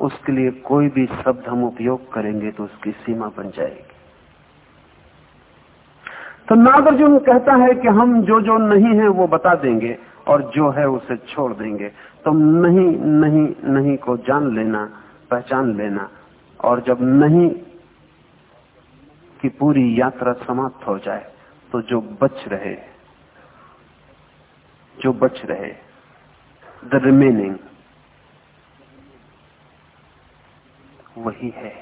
उसके लिए कोई भी शब्द हम उपयोग करेंगे तो उसकी सीमा बन जाएगी। तो नागार्जुन कहता है कि हम जो जो नहीं है, वो बता देंगे, और जो है, उसे छोड़ देंगे। तो नहीं नहीं नहीं को जान लेना, पहचान लेना, और जब नहीं की पूरी यात्रा समाप्त हो जाए तो जो बच रहे, जो बच रहे द रिमेनिंग वही है।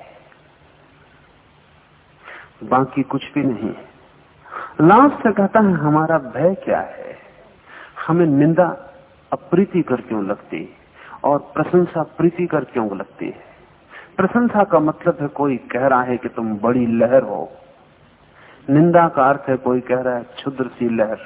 बाकी कुछ भी नहीं लाभ से कहता है, हमारा भय क्या है? हमें निंदा अप्रीति कर क्यों लगती? और प्रशंसा प्रीति कर क्यों लगती है? प्रशंसा का मतलब है कोई कह रहा है कि तुम बड़ी लहर हो। निंदा का अर्थ है कोई कह रहा है, क्षुद्र सी लहर।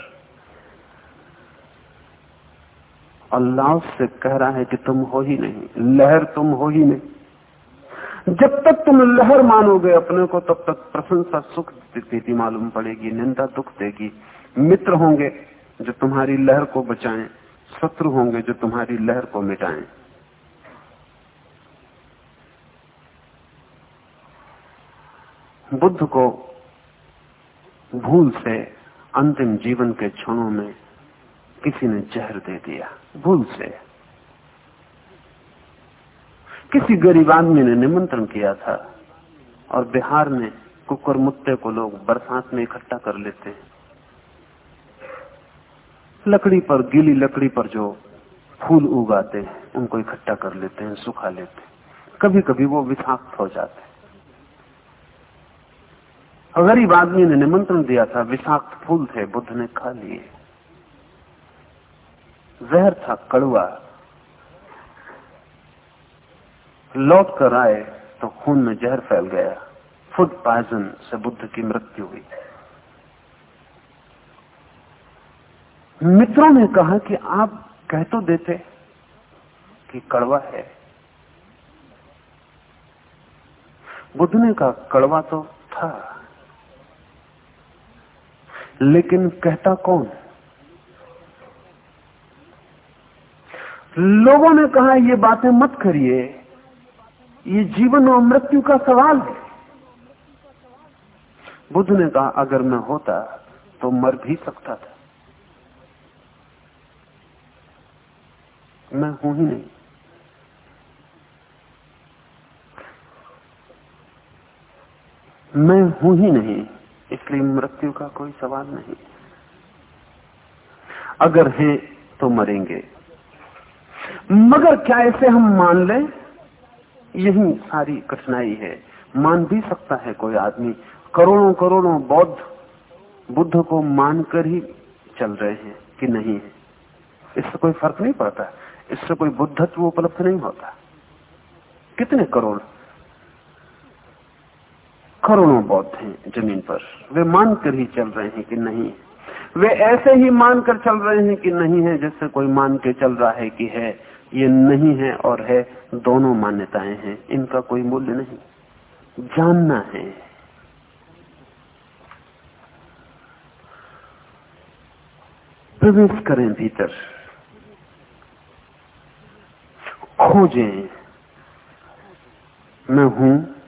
लाभ से कह रहा है कि तुम हो ही नहीं, लहर तुम हो ही नहीं। जब तक तुम लहर मानोगे अपने को, तब तक प्रशंसा सुख देती मालूम पड़ेगी, निंदा दुख देगी। मित्र होंगे जो तुम्हारी लहर को बचाएँ, शत्रु होंगे जो तुम्हारी लहर को मिटाएँ। बुद्ध को भूल से अंतिम जीवन के क्षणों में किसी ने जहर दे दिया। भूल से। किसी गरीब आदमी ने निमंत्रण किया था और बिहार में कुकर मुत्ते को लोग बरसात में इकट्ठा कर लेते हैं। लकड़ी पर, गीली लकड़ी पर जो फूल उगाते हैं, उनको इकट्ठा कर लेते हैं, सुखा लेते हैं। कभी कभी वो विषाक्त हो जाते हैं। गरीब आदमी ने निमंत्रण दिया था, विषाक्त फूल थे, बुद्ध ने खा लिए। जहर था, कड़वा। लौट कर आए तो खून में जहर फैल गया। फ़ूड पॉइजन से बुद्ध की मृत्यु हुई। मित्रों ने कहा कि आप कह तो देते कि कड़वा है। बुद्ध ने कहा, कड़वा तो था। लेकिन कहता कौन? लोगों ने कहा, ये बातें मत करिए। ये जीवन और मृत्यु का सवाल है। बुद्ध ने कहा, अगर मैं होता तो मर भी सकता था। मैं हूँ ही नहीं। मैं हूँ ही नहीं। इसलिए मृत्यु का कोई सवाल नहीं। अगर है तो मरेंगे। मगर क्या इसे हम मान लें? यही सारी कठिनाई है। मान भी सकता है कोई आदमी। करोड़ों करोड़ों बौद्ध, बुद्ध को मानकर ही चल रहे हैं कि नहीं है। इससे कोई फ़र्क नहीं पड़ता। इससे कोई बुद्धत्व उपलब्ध नहीं होता। कितने करोड़ करोड़ों बौद्ध हैं ज़मीन पर। वे मानकर ही चल रहे हैं कि नहीं। वे ऐसे ही मानकर चल रहे हैं कि नहीं है जैसे कोई मान के चल रहा है कि है, ये नहीं है और है, दोनों मान्यताएँ हैं। इनका कोई मूल्य नहीं। जानना है। प्रवेश करें भीतर। खोजें। मैं हूँ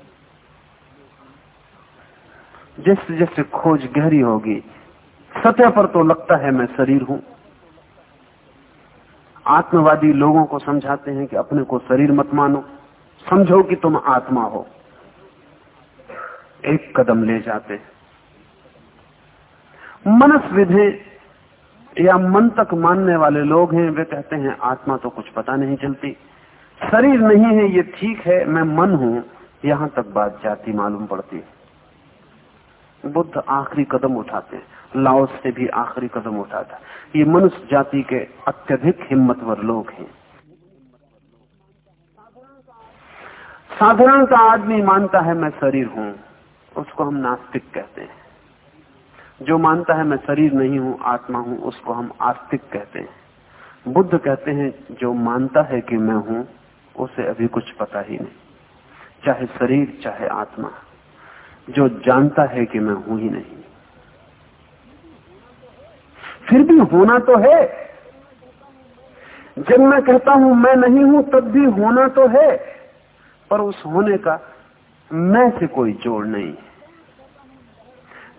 जैसे जैसे खोज गहरी होगी, सतह पर तो लगता है मैं शरीर हूँ। आत्मवादी लोगों को समझाते हैं कि अपने को शरीर मत मानो, समझो कि तुम आत्मा हो। एक कदम ले जाते मनस विधे या मन तक मानने वाले लोग हैं, वे कहते हैं, आत्मा तो कुछ पता नहीं चलती। शरीर नहीं है, ये ठीक है, मैं मन हूँ, यहाँ तक बात जाती, मालूम पड़ती है। बुद्ध आखिरी कदम उठाते हैं। लाओस से भी आखिरी कदम उठाता ये मनुष्य जाति के अत्यधिक हिम्मतवर लोग हैं। साधारण का आदमी मानता है मैं शरीर हूँ, उसको हम नास्तिक कहते हैं। जो मानता है मैं शरीर नहीं हूँ, आत्मा हूँ, उसको हम आस्तिक कहते हैं। बुद्ध कहते हैं, जो मानता है कि मैं हूँ, उसे अभी कुछ पता ही नहीं। चाहे शरीर, चाहे आत्मा। जो जानता है कि मैं हूँ ही नहीं। फिर भी होना तो है। जब मैं कहता हूँ मैं नहीं हूँ, तब भी होना तो है। पर उस होने का मैं से कोई जोड़ नहीं है।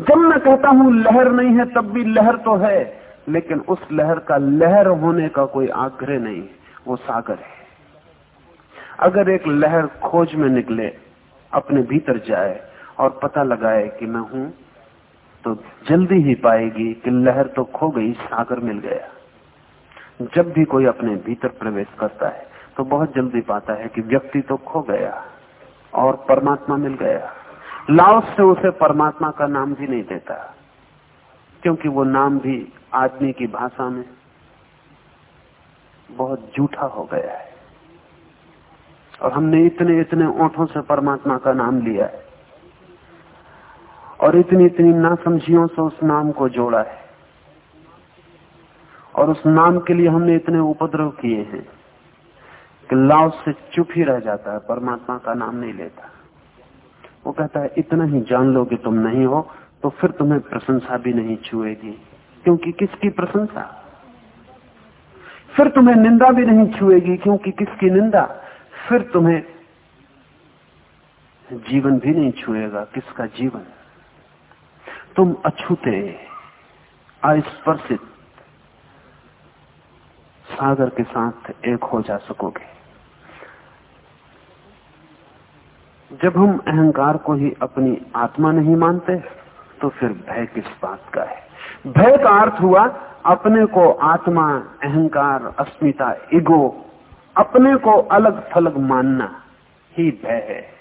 जब मैं कहता हूँ लहर नहीं है, तब भी लहर तो है, लेकिन उस लहर का लहर होने का कोई आग्रह नहीं वो सागर है। अगर एक लहर खोज में निकले, अपने भीतर जाए और पता लगाए कि मैं हूँ तो जल्दी ही पाएगी कि लहर तो खो गई, सागर मिल गया। जब भी कोई अपने भीतर प्रवेश करता है तो बहुत जल्दी पाता है कि व्यक्ति तो खो गया और परमात्मा मिल गया। लाओस से उसे परमात्मा का नाम भी नहीं देता, क्योंकि वो नाम भी आदमी की भाषा में बहुत झूठा हो गया है। और हमने इतने इतने ओठों से परमात्मा का नाम लिया है। और इतनी इतनी नासमझियों से उस नाम को जोड़ा है। और उस नाम के लिए हमने इतने उपद्रव किए हैं कि लाव से चुप ही रह जाता है, परमात्मा का नाम नहीं लेता। वो कहता है, इतना ही जान लो कि तुम नहीं हो तो फिर तुम्हें प्रशंसा भी नहीं छुएगी। क्योंकि किसकी प्रशंसा? फिर तुम्हें निंदा भी नहीं छुएगी, क्योंकि किसकी निंदा? फिर तुम्हें जीवन भी नहीं छुएगा, किसका जीवन? तुम अछूते, अस्पर्शित सागर के साथ एक हो जा सकोगे। जब हम अहंकार को ही अपनी आत्मा नहीं मानते तो फिर भय किस बात का है? भय का अर्थ हुआ, अपने को आत्मा, अहंकार, अस्मिता, ईगो, अपने को अलग थलग मानना ही भय है।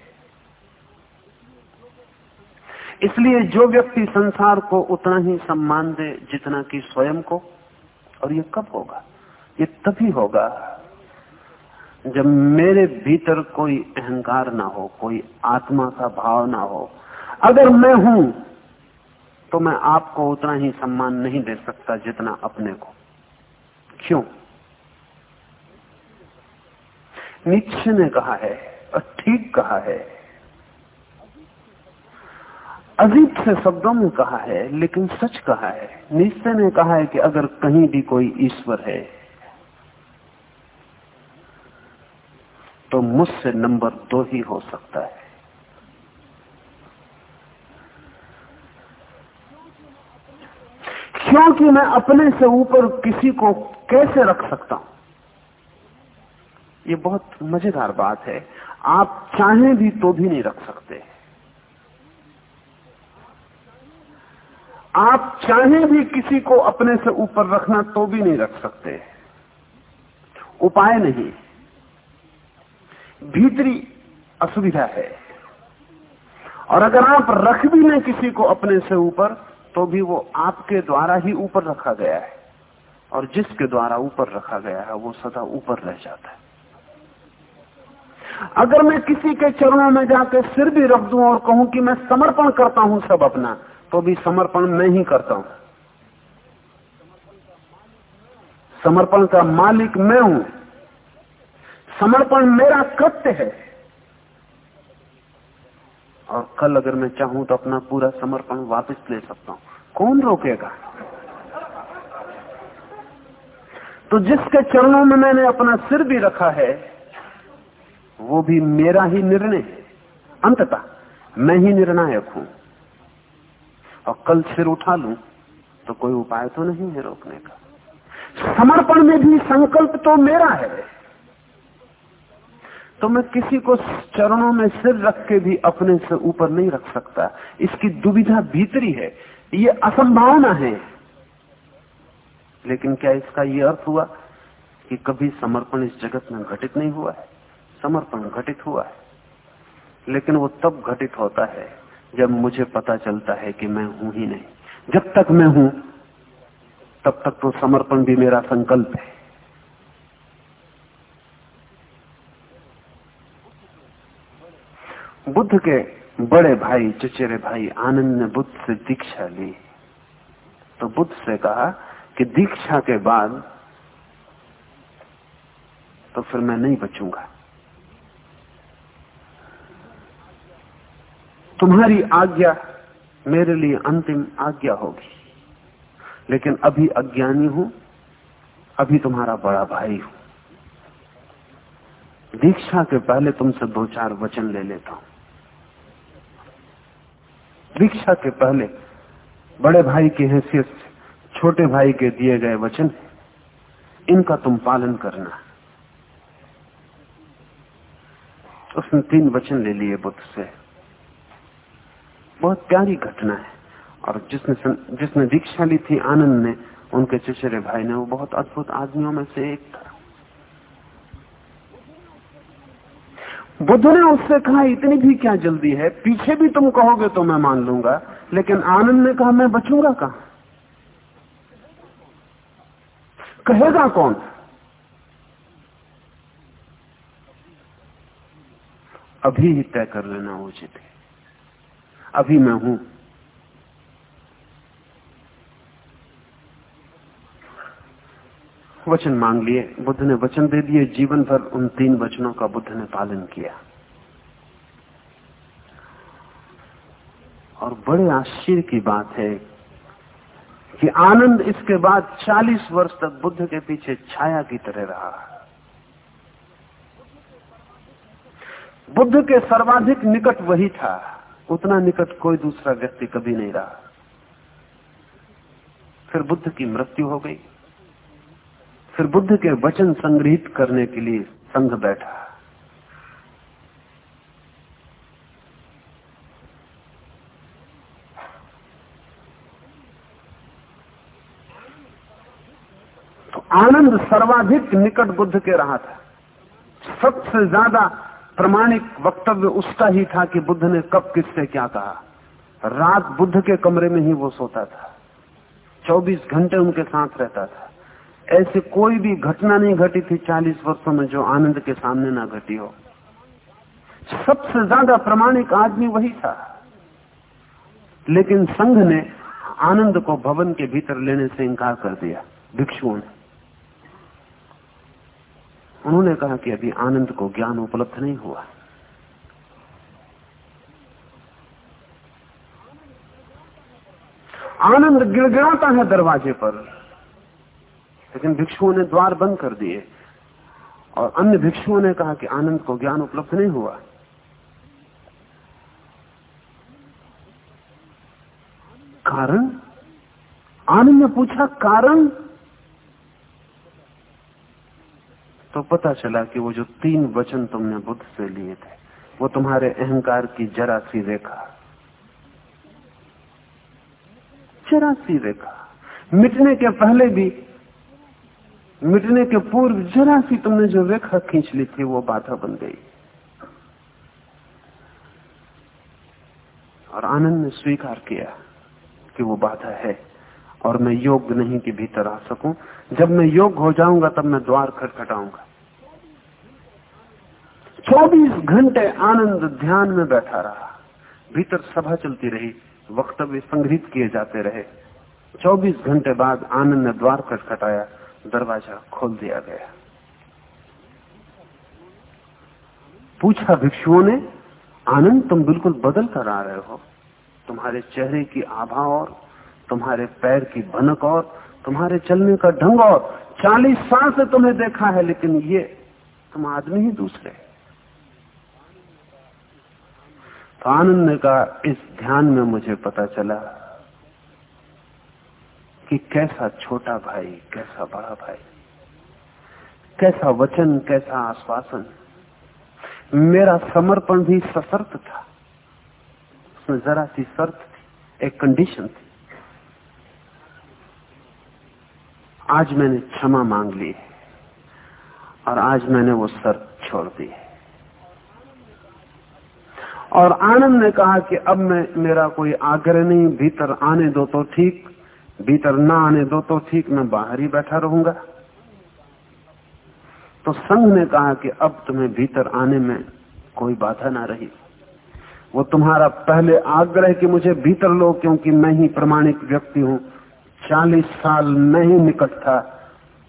इसलिए जो व्यक्ति संसार को उतना ही सम्मान दे जितना कि स्वयं को, और ये कब होगा? ये तभी होगा जब मेरे भीतर कोई अहंकार ना हो, कोई आत्मा का भाव ना हो। अगर मैं हूँ तो मैं आपको उतना ही सम्मान नहीं दे सकता जितना अपने को। क्यों? नीचे ने कहा है और ठीक कहा है अजीब से शब्दों में कहा है, लेकिन सच कहा है। निश्चय ने कहा है कि अगर कहीं भी कोई ईश्वर है तो मुझसे नंबर दो ही हो सकता है। क्योंकि मैं अपने से ऊपर किसी को कैसे रख सकता हूँ? ये बहुत मज़ेदार बात है। आप चाहें भी तो भी नहीं रख सकते। आप चाहें भी किसी को अपने से ऊपर रखना तो भी नहीं रख सकते। उपाय नहीं। भीतरी असुविधा है। और अगर आप रख भी लें किसी को अपने से ऊपर तो भी वो आपके द्वारा ही ऊपर रखा गया है। और जिसके द्वारा ऊपर रखा गया है, वो सदा ऊपर रह जाता है। अगर मैं किसी के चरणों में जाकर सिर भी रख दूँ और कहूँ कि मैं समर्पण करता हूँ सब अपना तो भी समर्पण मैं ही करता हूँ। समर्पण का मालिक मैं हूँ। समर्पण मेरा कृत्य है। और कल अगर मैं चाहूँ तो अपना पूरा समर्पण वापस ले सकता हूँ। कौन रोकेगा? तो जिसके चरणों में मैंने अपना सिर भी रखा है, वो भी मेरा ही निर्णय है। अंततः मैं ही निर्णायक हूँ। और कल सिर उठा लू तो कोई उपाय तो नहीं है रोकने का। समर्पण में भी संकल्प तो मेरा है। तो मैं किसी को चरणों में सिर रख के भी अपने से ऊपर नहीं रख सकता। इसकी दुविधा भीतरी है। ये असंभावना है। लेकिन क्या इसका ये अर्थ हुआ कि कभी समर्पण इस जगत में घटित नहीं हुआ है? समर्पण घटित हुआ है। लेकिन वो तब घटित होता है जब मुझे पता चलता है कि मैं हूँ ही नहीं। जब तक मैं हूँ, तब तक तो समर्पण भी मेरा संकल्प है। बुद्ध के बड़े भाई, चचेरे भाई आनंद ने बुद्ध से दीक्षा ली। तो बुद्ध से कहा कि दीक्षा के बाद तो फिर मैं नहीं बचूँगा। तुम्हारी आज्ञा मेरे लिए अंतिम आज्ञा होगी। लेकिन अभी अज्ञानी हूँ, अभी तुम्हारा बड़ा भाई हूँ। दीक्षा के पहले तुमसे दो चार वचन ले लेता हूँ। दीक्षा के पहले बड़े भाई की हैसियत से, छोटे भाई के दिए गए वचन, इनका तुम पालन करना। उसने तीन वचन ले लिए बुद्ध से। बहुत प्यारी घटना है। और जिसने जिसने दीक्षा ली थी आनंद ने, उनके चचेरे भाई ने, वो बहुत अद्भुत आदमियों में से एक था। बुद्ध ने उससे कहा, इतनी भी क्या जल्दी है? पीछे भी तुम कहोगे तो मैं मान लूँगा, लेकिन आनंद ने कहा, मैं बचूँगा कहा? कहेगा कौन? अभी ही तय कर लेना उचित है अभी मैं हूँ। वचन मांग लिए। बुद्ध ने वचन दे दिए। जीवन भर उन तीन वचनों का बुद्ध ने पालन किया। और बड़े आश्चर्य की बात है कि आनंद इसके बाद 40 वर्ष तक बुद्ध के पीछे छाया की तरह रहा। बुद्ध के सर्वाधिक निकट वही था। उतना निकट कोई दूसरा व्यक्ति कभी नहीं रहा। फिर बुद्ध की मृत्यु हो गई। फिर बुद्ध के वचन संग्रहित करने के लिए संघ बैठा। तो आनंद सर्वाधिक निकट बुद्ध के रहा था। सबसे ज़्यादा प्रमाणिक वक्तव्य उसका ही था कि बुद्ध ने कब किससे क्या कहा। रात बुद्ध के कमरे में ही वो सोता था। 24 घंटे उनके साथ रहता था। ऐसे कोई भी घटना नहीं घटी थी 40 वर्षों में जो आनंद के सामने ना घटी हो। सबसे ज़्यादा प्रमाणिक आदमी वही था। लेकिन संघ ने आनंद को भवन के भीतर लेने से इंकार कर दिया, भिक्षुओं ने। उन्होंने कहा कि अभी आनंद को ज्ञान उपलब्ध नहीं हुआ। आनंद गिड़गिड़ाता है दरवाजे पर। लेकिन भिक्षुओं ने द्वार बंद कर दिए। और अन्य भिक्षुओं ने कहा कि आनंद को ज्ञान उपलब्ध नहीं हुआ। कारण? आनंद ने पूछा, कारण? तो पता चला कि वो जो तीन वचन तुमने बुद्ध से लिए थे, वो तुम्हारे अहंकार की जरा सी रेखा। जरा सी रेखा। मिटने के पहले भी, मिटने के पूर्व जरा सी तुमने जो रेखा खींच ली थी, वो बाधा बन गई। और आनंद ने स्वीकार किया कि वो बाधा है। और मैं योग्य नहीं कि भीतर आ सकूँ। जब मैं योग्य हो जाऊँगा, तब मैं द्वार खटखटाऊँगा। 24 घंटे आनंद ध्यान में बैठा रहा। भीतर सभा चलती रही, वक्तव्य संग्रहित किए जाते रहे। 24 घंटे बाद आनंद ने द्वार खटखटाया, दरवाज़ा खोल दिया गया। पूछा भिक्षुओं ने, आनंद तुम बिल्कुल बदल कर आ रहे हो। तुम्हारे चेहरे की आभा और तुम्हारे पैर की भनक और तुम्हारे चलने का ढंग और चालीस साल से तुम्हें देखा है, लेकिन ये तुम आदमी ही दूसरे तो आनंद ने कहा इस ध्यान में मुझे पता चला कि कैसा छोटा भाई, कैसा बड़ा भाई, कैसा वचन, कैसा आश्वासन। मेरा समर्पण भी सशर्त था। उसमें जरा सी शर्त थी, एक कंडीशन थी। आज मैंने क्षमा मांग ली है और आज मैंने वो शर्त छोड़ दी है। और आनंद ने कहा कि अब मैं, मेरा कोई आग्रह नहीं, भीतर आने दो तो ठीक, भीतर ना आने दो तो ठीक, मैं बाहर ही बैठा रहूँगा। तो संघ ने कहा कि अब तुम्हें भीतर आने में कोई बाधा ना रही। वो तुम्हारा पहले आग्रह कि मुझे भीतर लो, क्योंकि मैं ही प्रमाणिक व्यक्ति हूँ चालीस साल मैं ही निकट था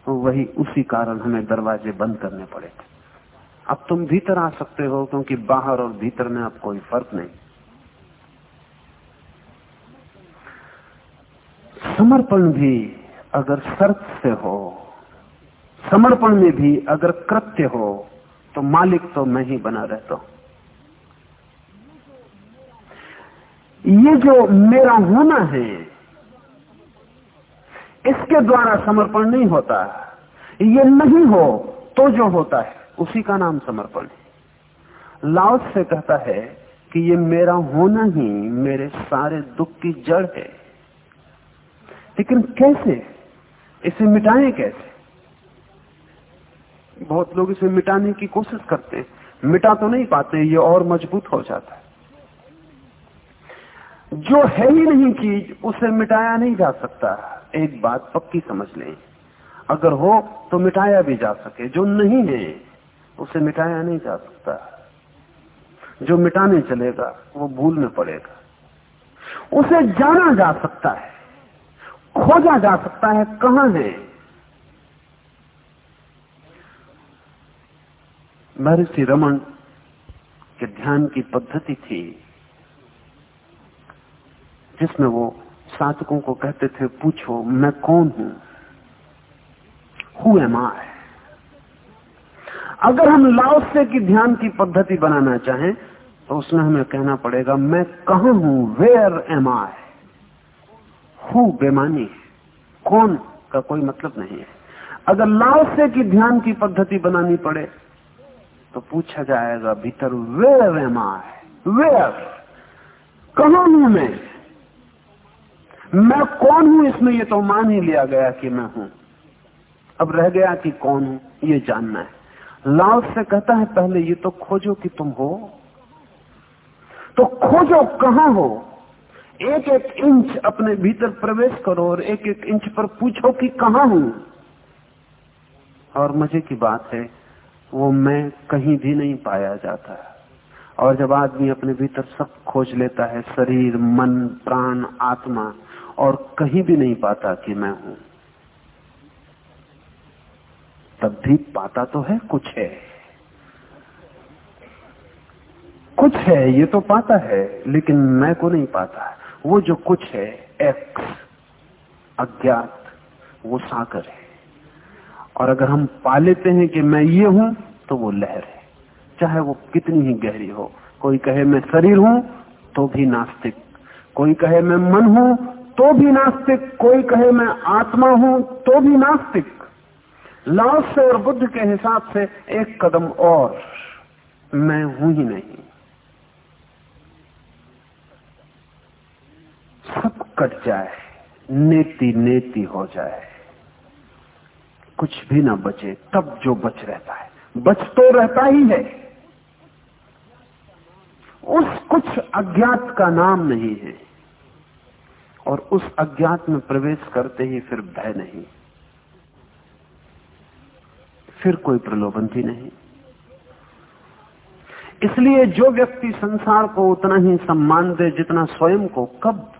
तो वही उसी कारण हमें दरवाजे बंद करने पड़े थे। अब तुम भीतर आ सकते हो, क्योंकि बाहर और भीतर में अब कोई फ़र्क नहीं। समर्पण भी अगर शर्त से हो, समर्पण में भी अगर कृत्य हो तो मालिक तो मैं ही बना रहता हूँ। ये जो मेरा होना है इसके द्वारा समर्पण नहीं होता ये नहीं हो तो जो होता है, उसी का नाम समर्पण है। लाओस से कहता है कि ये मेरा होना ही मेरे सारे दुख की जड़ है। लेकिन कैसे? इसे मिटाएँ कैसे? बहुत लोग इसे मिटाने की कोशिश करते हैं। मिटा तो नहीं पाते, ये और मज़बूत हो जाता है। जो है ही नहीं चीज़ उसे मिटाया नहीं जा सकता। एक बात पक्की समझ लें। अगर हो तो मिटाया भी जा सके। जो नहीं है, उसे मिटाया नहीं जा सकता। जो मिटाने चलेगा, वो भूल में पड़ेगा। उसे जाना जा सकता है। खोजा जा सकता है कहाँ है। महर्षि रमन के ध्यान की पद्धति थी, जिसमें वो साधकों को कहते थे, पूछो, मैं कौन हूँ? हु एम आई अगर हम लाओसे की ध्यान की पद्धति बनाना चाहें तो उसमें हमें कहना पड़ेगा, मैं कहा हूँ? वेयर एम आई हु बेमानी कौन का कोई मतलब नहीं है। अगर लाओसे की ध्यान की पद्धति बनानी पड़े तो पूछा जाएगा भीतर वेयर एम आई वेयर कहा हूँ मैं? मैं कौन हूँ इसमें ये तो मान ही लिया गया कि मैं हूँ। अब रह गया कि कौन हूँ, ये जानना है। लाओ से कहता है पहले, ये तो खोजो कि तुम हो। तो खोजो कहाँ हो? एक एक इंच अपने भीतर प्रवेश करो और एक एक इंच पर पूछो कि कहाँ हूँ। और मज़े की बात है, वो मैं कहीं भी नहीं पाया जाता। है और जब आदमी अपने भीतर सब खोज लेता है, शरीर, मन, प्राण, आत्मा और कहीं भी नहीं पाता कि मैं हूँ। तब भी पाता तो है, कुछ है। कुछ है, ये तो पाता है, लेकिन मैं को नहीं पाता। वो जो कुछ है एक्स अज्ञात, वो सागर है। और अगर हम पा लेते हैं कि मैं ये हूँ तो वो लहर है। चाहे वो कितनी ही गहरी हो। कोई कहे मैं शरीर हूँ तो भी नास्तिक। कोई कहे मैं मन हूँ तो भी नास्तिक, कोई कहे मैं आत्मा हूँ तो भी नास्तिक। लाश से और बुद्ध के हिसाब से एक कदम और। मैं हूँ ही नहीं। सब कट जाए, नेति नेति हो जाए। कुछ भी ना बचे, तब जो बच रहता है। बच तो रहता ही है। उस कुछ अज्ञात का नाम नहीं है। और उस अज्ञात में प्रवेश करते ही फिर भय नहीं। फिर कोई प्रलोभन भी नहीं। इसलिए जो व्यक्ति संसार को उतना ही सम्मान दे जितना स्वयं को, कब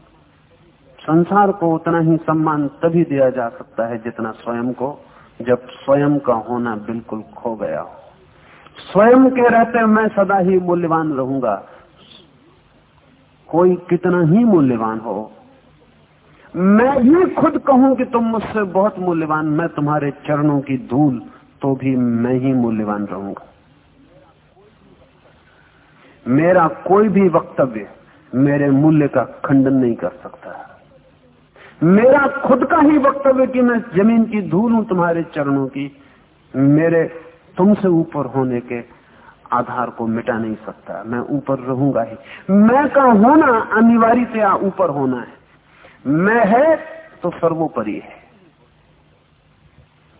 संसार को उतना ही सम्मान तभी दिया जा सकता है जितना स्वयं को, जब स्वयं का होना बिल्कुल खो गया हो। स्वयं के रहते मैं सदा ही मूल्यवान रहूँगा। कोई कितना ही मूल्यवान हो मैं भी खुद कहूँ कि तुम मुझसे बहुत मूल्यवान, मैं तुम्हारे चरणों की धूल तो भी मैं ही मूल्यवान रहूँगा। मेरा कोई भी वक्तव्य मेरे मूल्य का खंडन नहीं कर सकता मेरा खुद का ही वक्तव्य कि मैं ज़मीन की धूल हूँ तुम्हारे चरणों की, मेरे तुमसे ऊपर होने के आधार को मिटा नहीं सकता। मैं ऊपर रहूँगा ही। मैं का होना अनिवार्यतया ऊपर होना है। मैं है तो सर्वोपरि है।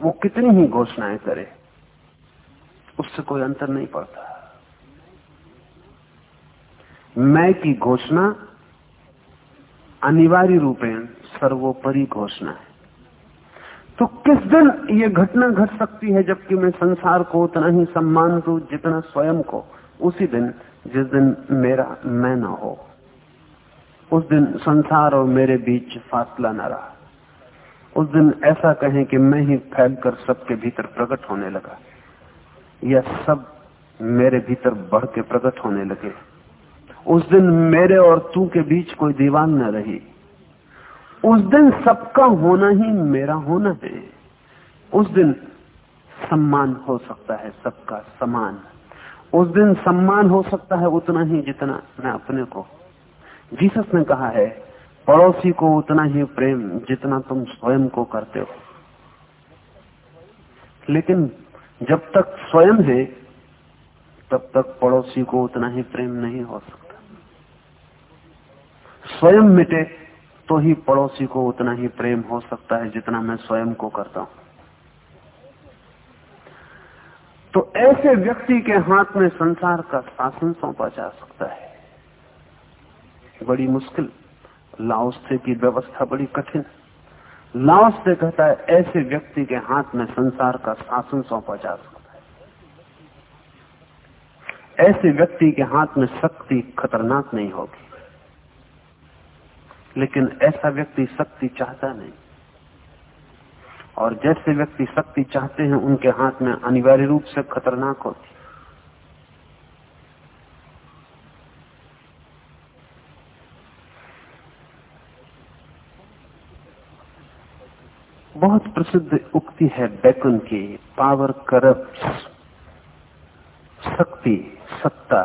वो कितनी ही घोषणाएँ करे, उससे कोई अंतर नहीं पड़ता। मैं की घोषणा, अनिवार्य रूपेण सर्वोपरि घोषणा है। तो किस दिन ये घटना घट गट सकती है, जबकि मैं संसार को उतना ही सम्मान दू जितना स्वयं को? उसी दिन, जिस दिन मेरा मैं ना हो। उस दिन संसार और मेरे बीच फासला न रहा। उस दिन ऐसा कहें कि मैं ही फैलकर सबके भीतर प्रकट होने लगा। या सब मेरे भीतर बढ़ के प्रकट होने लगे। उस दिन मेरे और तू के बीच कोई दीवान न रही। उस दिन सबका होना ही मेरा होना है। उस दिन सम्मान हो सकता है, सबका समान। उस दिन सम्मान हो सकता है उतना ही जितना मैं अपने को। जीसस ने कहा है, पड़ोसी को उतना ही प्रेम जितना तुम स्वयं को करते हो। लेकिन जब तक स्वयं है, तब तक पड़ोसी को उतना ही प्रेम नहीं हो सकता। स्वयं मिटे तो ही पड़ोसी को उतना ही प्रेम हो सकता है जितना मैं स्वयं को करता हूँ। तो ऐसे व्यक्ति के हाथ में संसार का शासन सौंपा जा सकता है। बड़ी मुश्किल। लाओस्ते की व्यवस्था बड़ी कठिन। लाओस्ते कहता है, ऐसे व्यक्ति के हाथ में संसार का शासन सौंपा जा सकता है। ऐसे व्यक्ति के हाथ में शक्ति खतरनाक नहीं होगी। लेकिन ऐसा व्यक्ति शक्ति चाहता नहीं। और जैसे व्यक्ति शक्ति चाहते हैं, उनके हाथ में अनिवार्य रूप से खतरनाक होती बहुत प्रसिद्ध उक्ति है बैकन की, पावर करप्ट शक्ति, सत्ता,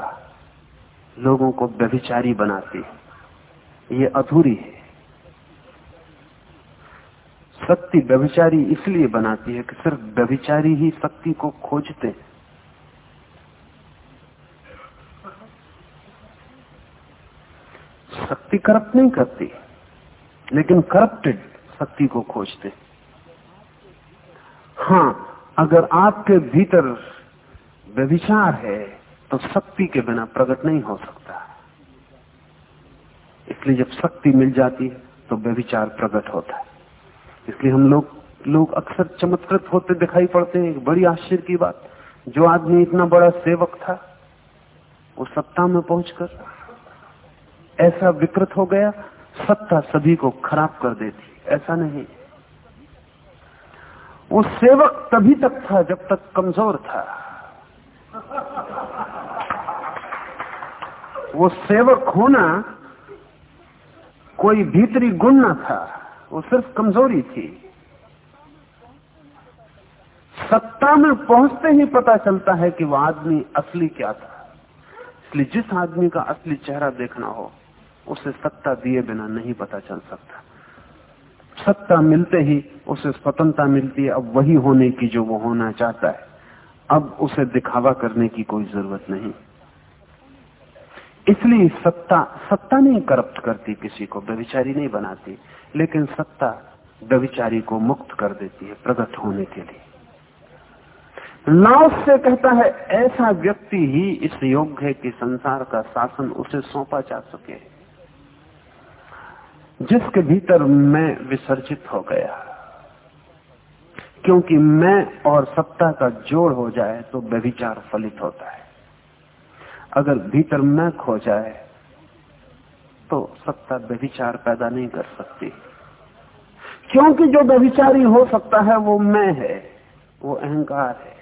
लोगों को व्यभिचारी बनाती है। ये अधूरी है। शक्ति व्यभिचारी इसलिए बनाती है कि सिर्फ़ व्यभिचारी ही शक्ति को खोजते शक्ति करप्ट नहीं करती, लेकिन करप्टेड शक्ति को खोजते हाँ। अगर आपके भीतर व्यभिचार है तो शक्ति के बिना प्रकट नहीं हो सकता। इसलिए जब शक्ति मिल जाती है तो व्यविचार प्रकट होता है। इसलिए हम लोग लोग अक्सर चमत्कृत होते दिखाई पड़ते हैं। एक बड़ी आश्चर्य की बात, जो आदमी इतना बड़ा सेवक था, वो सत्ता में पहुंचकर ऐसा विकृत हो गया, सत्ता सभी को खराब कर देती। ऐसा नहीं। वो सेवक तभी तक था जब तक कमज़ोर था। वो सेवक होना कोई भीतरी गुण ना था, वो सिर्फ़ कमज़ोरी थी। सत्ता में पहुँचते ही पता चलता है कि वह आदमी असली क्या था। इसलिए जिस आदमी का असली चेहरा देखना हो, उसे सत्ता दिए बिना नहीं पता चल सकता। सत्ता मिलते ही उसे स्वतंत्रता मिलती है। अब वही होने की जो वो होना चाहता है। अब उसे दिखावा करने की कोई ज़रूरत नहीं। इसलिए सत्ता सत्ता नहीं करप्ट करती किसी को, व्यविचारी नहीं बनाती, लेकिन सत्ता व्यविचारी को मुक्त कर देती है प्रकट होने के लिए। लाओस से कहता है, ऐसा व्यक्ति ही इस योग्य है कि संसार का शासन उसे सौंपा जा सके। जिसके भीतर मैं विसर्जित हो गया। क्योंकि मैं और सत्ता का जोड़ हो जाए तो व्यभिचार फलित होता है। अगर भीतर मैं खो जाए तो सत्ता व्यभिचार पैदा नहीं कर सकती। क्योंकि जो व्यभिचारी हो सकता है, वो मैं है, वो अहंकार है।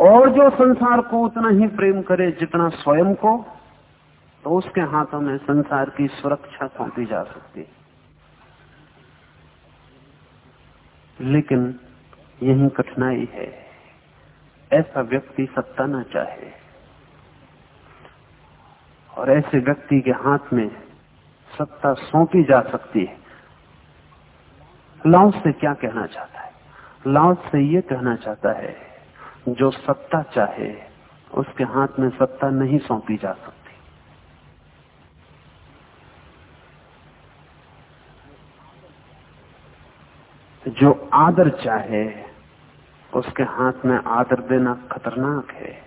और जो संसार को उतना ही प्रेम करे जितना स्वयं को तो उसके हाथों में संसार की सुरक्षा सौंपी जा सकती लेकिन यही कठिनाई है। ऐसा व्यक्ति सत्ता न चाहे। और ऐसे व्यक्ति के हाथ में सत्ता सौंपी जा सकती है। लाउस से क्या कहना चाहता है? लाउस से यह कहना चाहता है, जो सत्ता चाहे, उसके हाथ में सत्ता नहीं सौंपी जा सकती। जो आदर चाहे, उसके हाथ में आदर देना खतरनाक है।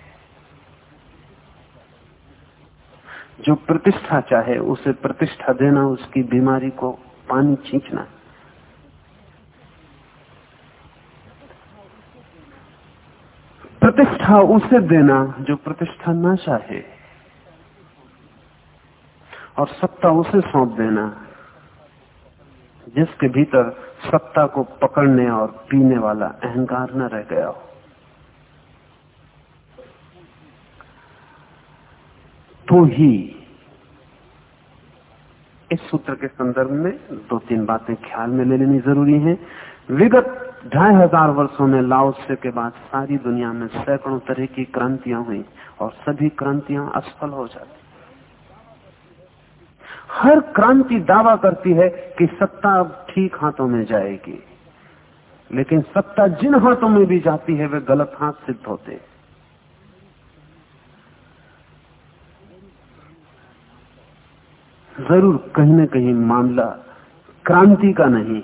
जो प्रतिष्ठा चाहे, उसे प्रतिष्ठा देना, उसकी बीमारी को पानी छींचना। प्रतिष्ठा उसे देना, जो प्रतिष्ठा ना चाहे और सत्ता उसे सौंप देना, जिसके भीतर सत्ता को पकड़ने और पीने वाला अहंकार न रह गया हो। तो ही इस सूत्र के संदर्भ में दो तीन बातें ख्याल में ले लेनी ज़रूरी है। विगत ढाई हज़ार वर्षो में लाओसे के बाद सारी दुनिया में सैकड़ों तरह की क्रांतियाँ हुई और सभी क्रांतियाँ असफल हो जाती। हर क्रांति दावा करती है कि सत्ता अब ठीक हाथों में जाएगी। लेकिन सत्ता जिन हाथों में भी जाती है, वे गलत हाथ सिद्ध होते हैं। ज़रूर कहीं ना कहीं मामला क्रांति का नहीं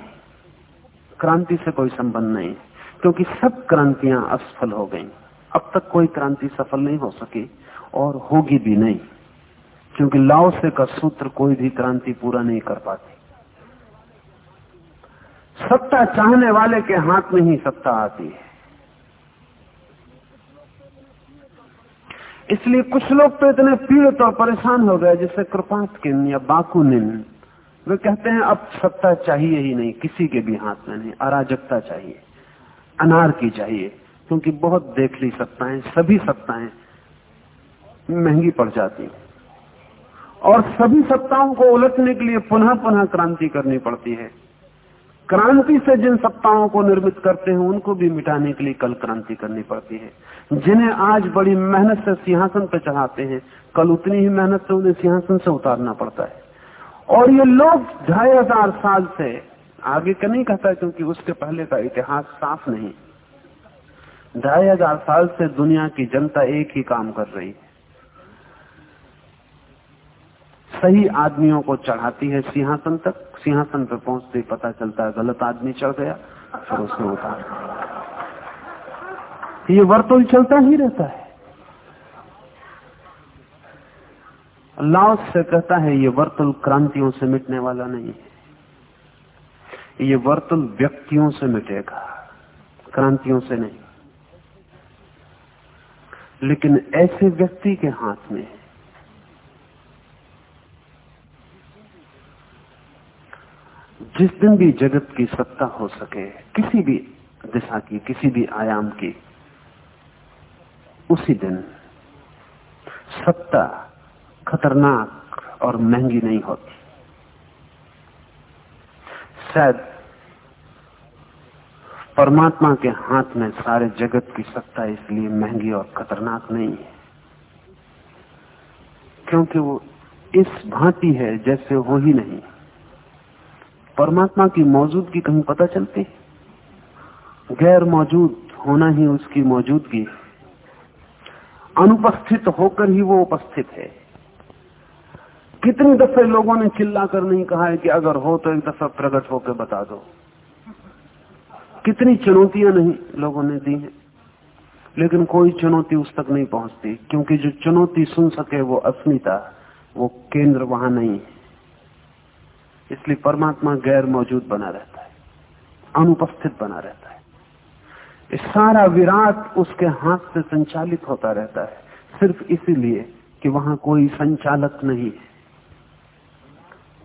क्रांति से कोई संबंध नहीं क्योंकि सब क्रांतियाँ असफल हो गईं। अब तक कोई क्रांति सफल नहीं हो सकी और होगी भी नहीं। क्योंकि लाओ से का सूत्र कोई भी क्रांति पूरा नहीं कर पाती। सत्ता चाहने वाले के हाथ में ही सत्ता आती है। इसलिए कुछ लोग तो इतने पीड़ित और परेशान हो गए, जैसे कृपातकिन या बाकुनिन। वे कहते हैं, अब सत्ता चाहिए ही नहीं, किसी के भी हाथ में नहीं, अराजकता चाहिए अनार की चाहिए, क्योंकि बहुत देख ली सत्ताएँ, सभी सत्ताएँ महँगी पड़ जाती हैं। और सभी सत्ताओं को उलटने के लिए पुनः पुनः क्रांति करनी पड़ती है। क्रांति से जिन सत्ताओं को निर्मित करते हैं, उनको भी मिटाने के लिए कल क्रांति करनी पड़ती है। जिन्हें आज बड़ी मेहनत से सिंहासन पर चढ़ाते हैं, कल उतनी ही मेहनत से उन्हें सिंहासन से उतारना पड़ता है। और ये लोग ढाई हज़ार साल से, आगे का नहीं कहता क्योंकि उसके पहले का इतिहास साफ़ नहीं, ढाई हज़ार साल से दुनिया की जनता एक ही काम कर रही है। सही आदमियों को चढ़ाती है सिंहासन तक। सिंहासन पर पहुँचते पता चलता है गलत आदमी चढ़ गया, फिर उसने उतार। ये वर्तुल चलता ही रहता है। लाओस से कहता है, ये वर्तुल क्रांतियों से मिटने वाला नहीं है। ये वर्तुल व्यक्तियों से मिटेगा, क्रांतियों से नहीं। लेकिन ऐसे व्यक्ति के हाथ में जिस दिन भी जगत की सत्ता हो सके, किसी भी दिशा की, किसी भी आयाम की, उसी दिन सत्ता खतरनाक और महँगी नहीं होती। शायद परमात्मा के हाथ में सारे जगत की सत्ता इसलिए महँगी और खतरनाक नहीं है, क्योंकि वो इस भांति है जैसे हो ही नहीं। परमात्मा की मौजूदगी कहीं पता चलती? गैर मौजूद होना ही उसकी मौजूदगी अनुपस्थित होकर ही वो उपस्थित है। कितनी दफे लोगों ने चिल्ला कर नहीं कहा है कि अगर हो तो एक दफ़ा प्रकट होकर बता दो। कितनी चुनौतियाँ नहीं लोगों ने दी हैं। लेकिन कोई चुनौती उस तक नहीं पहुँचती, क्योंकि जो चुनौती सुन सके वो अस्मिता, वो केंद्र वहाँ नहीं है। इसलिए परमात्मा गैर मौजूद बना रहता है, अनुपस्थित बना रहता है। सारा विराट उसके हाथ से संचालित होता रहता है, सिर्फ़ इसीलिए कि वहाँ कोई संचालक नहीं है,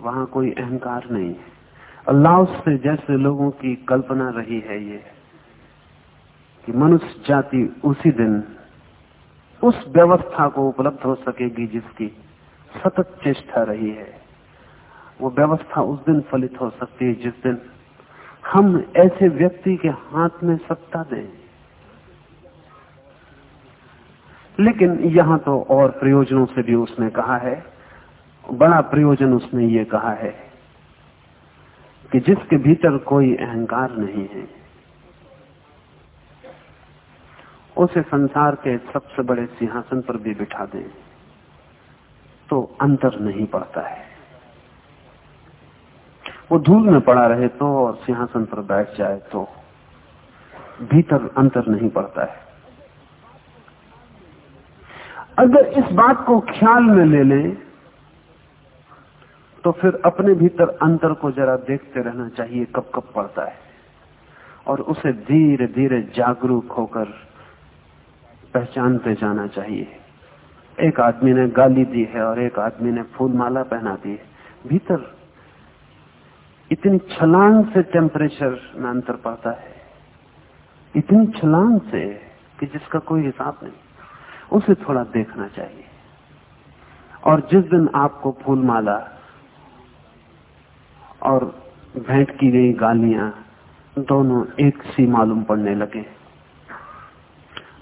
वहाँ कोई अहंकार नहीं है। अल्लाह से जैसे लोगों की कल्पना रही है ये, कि मनुष्य जाति उसी दिन उस व्यवस्था को उपलब्ध हो सकेगी जिसकी सतत चेष्टा रही है। वो व्यवस्था उस दिन फलित हो सकती है, जिस दिन हम ऐसे व्यक्ति के हाथ में सत्ता दें। लेकिन यहाँ तो और प्रयोजनों से भी उसने कहा है, बड़ा प्रयोजन उसने ये कहा है कि जिसके भीतर कोई अहंकार नहीं है, उसे संसार के सबसे बड़े सिंहासन पर भी बिठा दें तो अंतर नहीं पड़ता है। वो धूल में पड़ा रहे तो और सिंहासन पर बैठ जाए तो भीतर अंतर नहीं पड़ता है। अगर इस बात को ख्याल में ले लें तो फिर अपने भीतर अंतर को जरा देखते रहना चाहिए, कब कब पड़ता है। और उसे धीरे धीरे जागरूक होकर पहचानते जाना चाहिए। एक आदमी ने गाली दी है और एक आदमी ने फूल माला पहना दी है। भीतर इतनी छलांग से टेम्परेचर में अंतर पाता है। इतनी छलांग से कि जिसका कोई हिसाब नहीं, उसे थोड़ा देखना चाहिए। और जिस दिन आपको फूलमाला और भेंट की गई गालियाँ दोनों एक सी मालूम पड़ने लगे।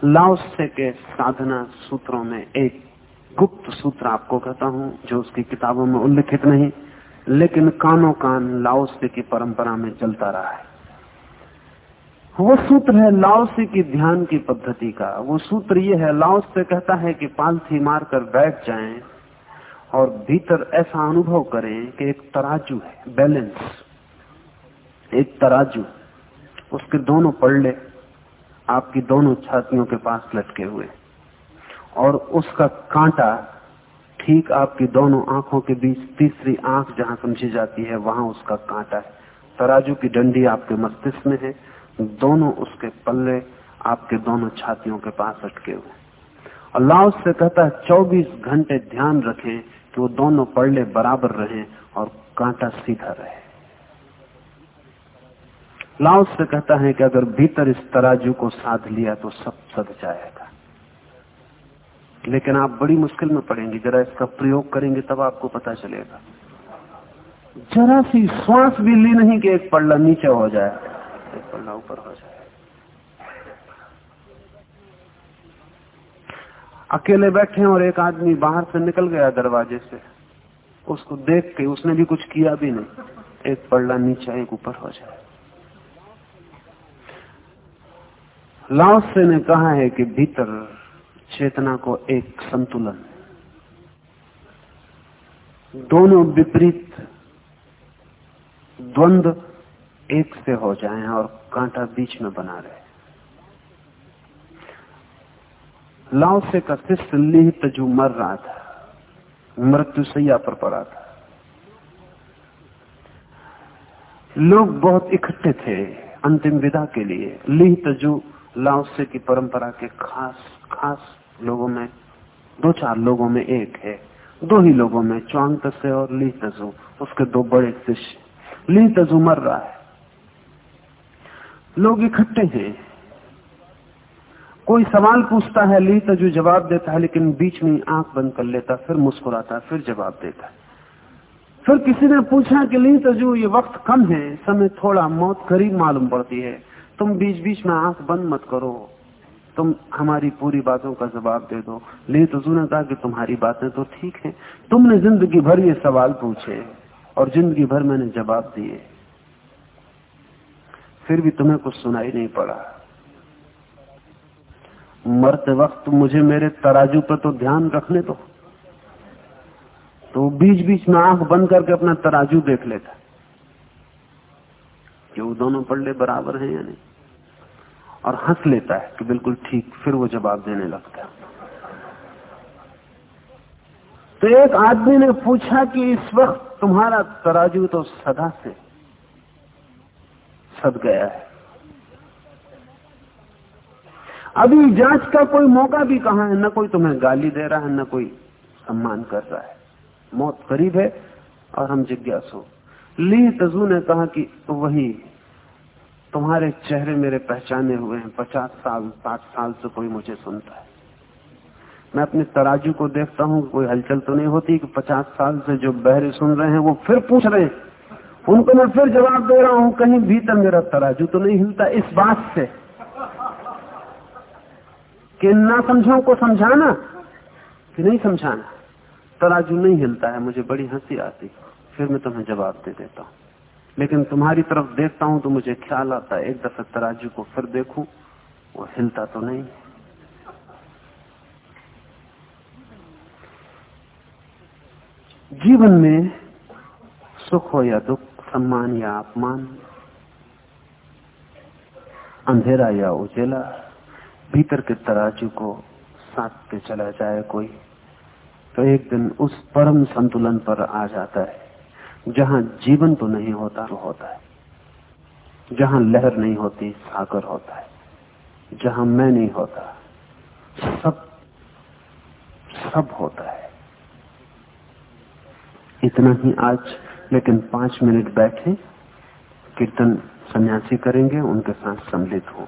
लाओसे के साधना सूत्रों में एक गुप्त सूत्र आपको कहता हूँ, जो उसकी किताबों में उल्लिखित नहीं लेकिन कानो कान लाओसे की परंपरा में चलता रहा है। वो सूत्र है लाओसे की ध्यान की पद्धति का। वो सूत्र ये है, लाओस कहता है कि पालथी मारकर बैठ जाएँ और भीतर ऐसा अनुभव करें कि एक तराजू है, बैलेंस। एक तराजू, उसके दोनों पड़ले आपकी दोनों छातियों के पास लटके हुए और उसका कांटा ठीक आपकी दोनों आँखों के बीच तीसरी आँख जहाँ समझी जाती है, वहाँ उसका कांटा है। तराजू की डंडी आपके मस्तिष्क में है। दोनों उसके पल्ले आपके दोनों छातियों के पास अटके हुए अल्लाह से कहता है 24 घंटे ध्यान रखें कि वो दोनों पल्ले बराबर रहे और कांटा सीधा रहे। लाओस से कहता है कि अगर भीतर इस तराजू को साध लिया तो सब सद जाएगा। लेकिन आप बड़ी मुश्किल में पड़ेंगे। जरा इसका प्रयोग करेंगे, तब आपको पता चलेगा। जरा सी श्वास भी ली नहीं कि एक पल्ला नीचे हो जाए। एक पल्ला ऊपर हो जाए। अकेले बैठे और एक आदमी बाहर से निकल गया दरवाजे से। उसको देख के उसने भी कुछ किया भी नहीं। एक पल्ला नीचे, एक ऊपर हो जाए। लाओसे ने कहा है कि भीतर चेतना को एक संतुलन। दोनों विपरीत द्वंद एक से हो जाए और कांटा बीच में बना रहे। लाओ से का शिष्य लिह तजु मर रहा था, मृत्यु सैया पर पड़ा था। लोग बहुत इकट्ठे थे अंतिम विदा के लिए लिह तजु लाओसे की परंपरा के खास खास लोगों में, दो चार लोगों में एक है, दो ही लोगों में चौंग तसे और ली तजु, उसके दो बड़े शिष्य ली तजु मर रहा है। लोग इकट्ठे हैं। कोई सवाल पूछता है, ली तजु जवाब देता है, लेकिन बीच में आँख बंद कर लेता, फिर मुस्कुराता फिर जवाब देता है। फिर किसी ने पूछा कि, ली तजु, ये वक्त कम है, समय थोड़ा मौत करीब मालूम पड़ती है। तुम बीच बीच में आँख बंद मत करो। तुम हमारी पूरी बातों का जवाब दे दो। ले तो ने कहा कि तुम्हारी बातें तो ठीक है। तुमने ज़िंदगी भर ये सवाल पूछे और ज़िंदगी भर मैंने जवाब दिए। फिर भी तुम्हें कुछ सुनाई नहीं पड़ा। मरते वक्त मुझे मेरे तराजू पर तो ध्यान रखने दो। तो बीच बीच में आँख बंद करके अपना तराजू देख लेता। कि वो दोनों पड़े बराबर हैं या नहीं? और हंस लेता है कि बिल्कुल ठीक, फिर वो जवाब देने लगता है। तो एक आदमी ने पूछा कि इस वक्त तुम्हारा तराजू तो सदा से सद गया है। अभी जाँच का कोई मौका भी कहा है? न कोई तुम्हें गाली दे रहा है, न कोई सम्मान कर रहा है। मौत करीब है और हम जिज्ञासु ली तजू ने कहा कि वही तुम्हारे चेहरे मेरे पहचाने हुए हैं। पचास साल, साठ साल से कोई मुझे सुनता है। मैं अपने तराजू को देखता हूँ, कोई हलचल तो नहीं होती कि पचास साल से जो बहरे सुन रहे हैं, वो फिर पूछ रहे हैं। उनको मैं फिर जवाब दे रहा हूँ, कहीं भीतर मेरा तराजू तो नहीं हिलता इस बात से कि ना समझो को समझाना कि नहीं समझाना। तराजू नहीं हिलता है, मुझे बड़ी हँसी आती। फिर मैं तुम्हें जवाब दे देता हूँ। लेकिन तुम्हारी तरफ़ देखता हूँ तो मुझे ख्याल आता एक दफे तराजू को फिर देखूँ, वो हिलता तो नहीं। जीवन में सुख हो या दुख, सम्मान या अपमान, अंधेरा या उजेला, भीतर के तराजू को साधते चला जाए कोई तो एक दिन उस परम संतुलन पर आ जाता है। जहाँ जीवन तो नहीं होता तो होता है। जहाँ लहर नहीं होती, सागर होता है। जहाँ मैं नहीं होता, सब सब होता है। इतना ही आज, लेकिन पाँच मिनट बैठे, कीर्तन सन्यासी करेंगे, उनके साथ सम्मिलित हों।